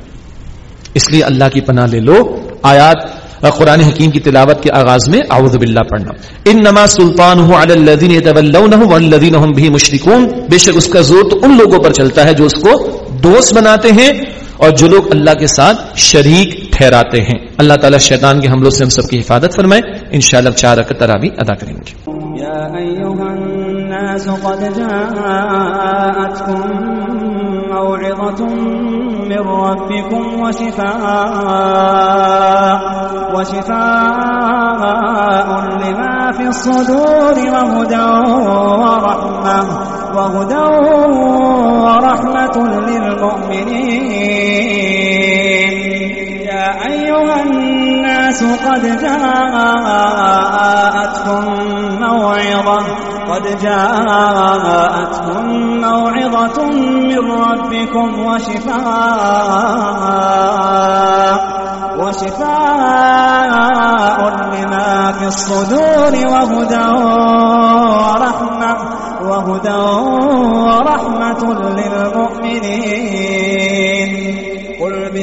B: اس لیے اللہ کی پناہ لے لو۔ آیات قرآن حکیم کی تلاوت کے آغاز میں اعوذ باللہ پڑھنا۔ ان نما سلطان بھی مشرقون بے شک اس کا زور تو ان لوگوں پر چلتا ہے جو اس کو دوست بناتے ہیں اور جو لوگ اللہ کے ساتھ شریک ٹھہراتے ہیں۔ اللہ تعالیٰ شیطان کے حملوں سے ہم سب کی حفاظت فرمائے۔ ان شاء اللہ چار رکت تراوی ادا کریں گے۔
C: موعظة من ربكم وشفاء وشفاء لما في الصدور وهدى ورحمة وهدى ورحمة للمؤمنين. يا أيها الناس الناس قد جاءتكم موعظة، قد جاءتكم موعظة من ربكم وشفاء وشفاء لما في الصدور، وهدى ورحمة وهدى ورحمة للمؤمنين.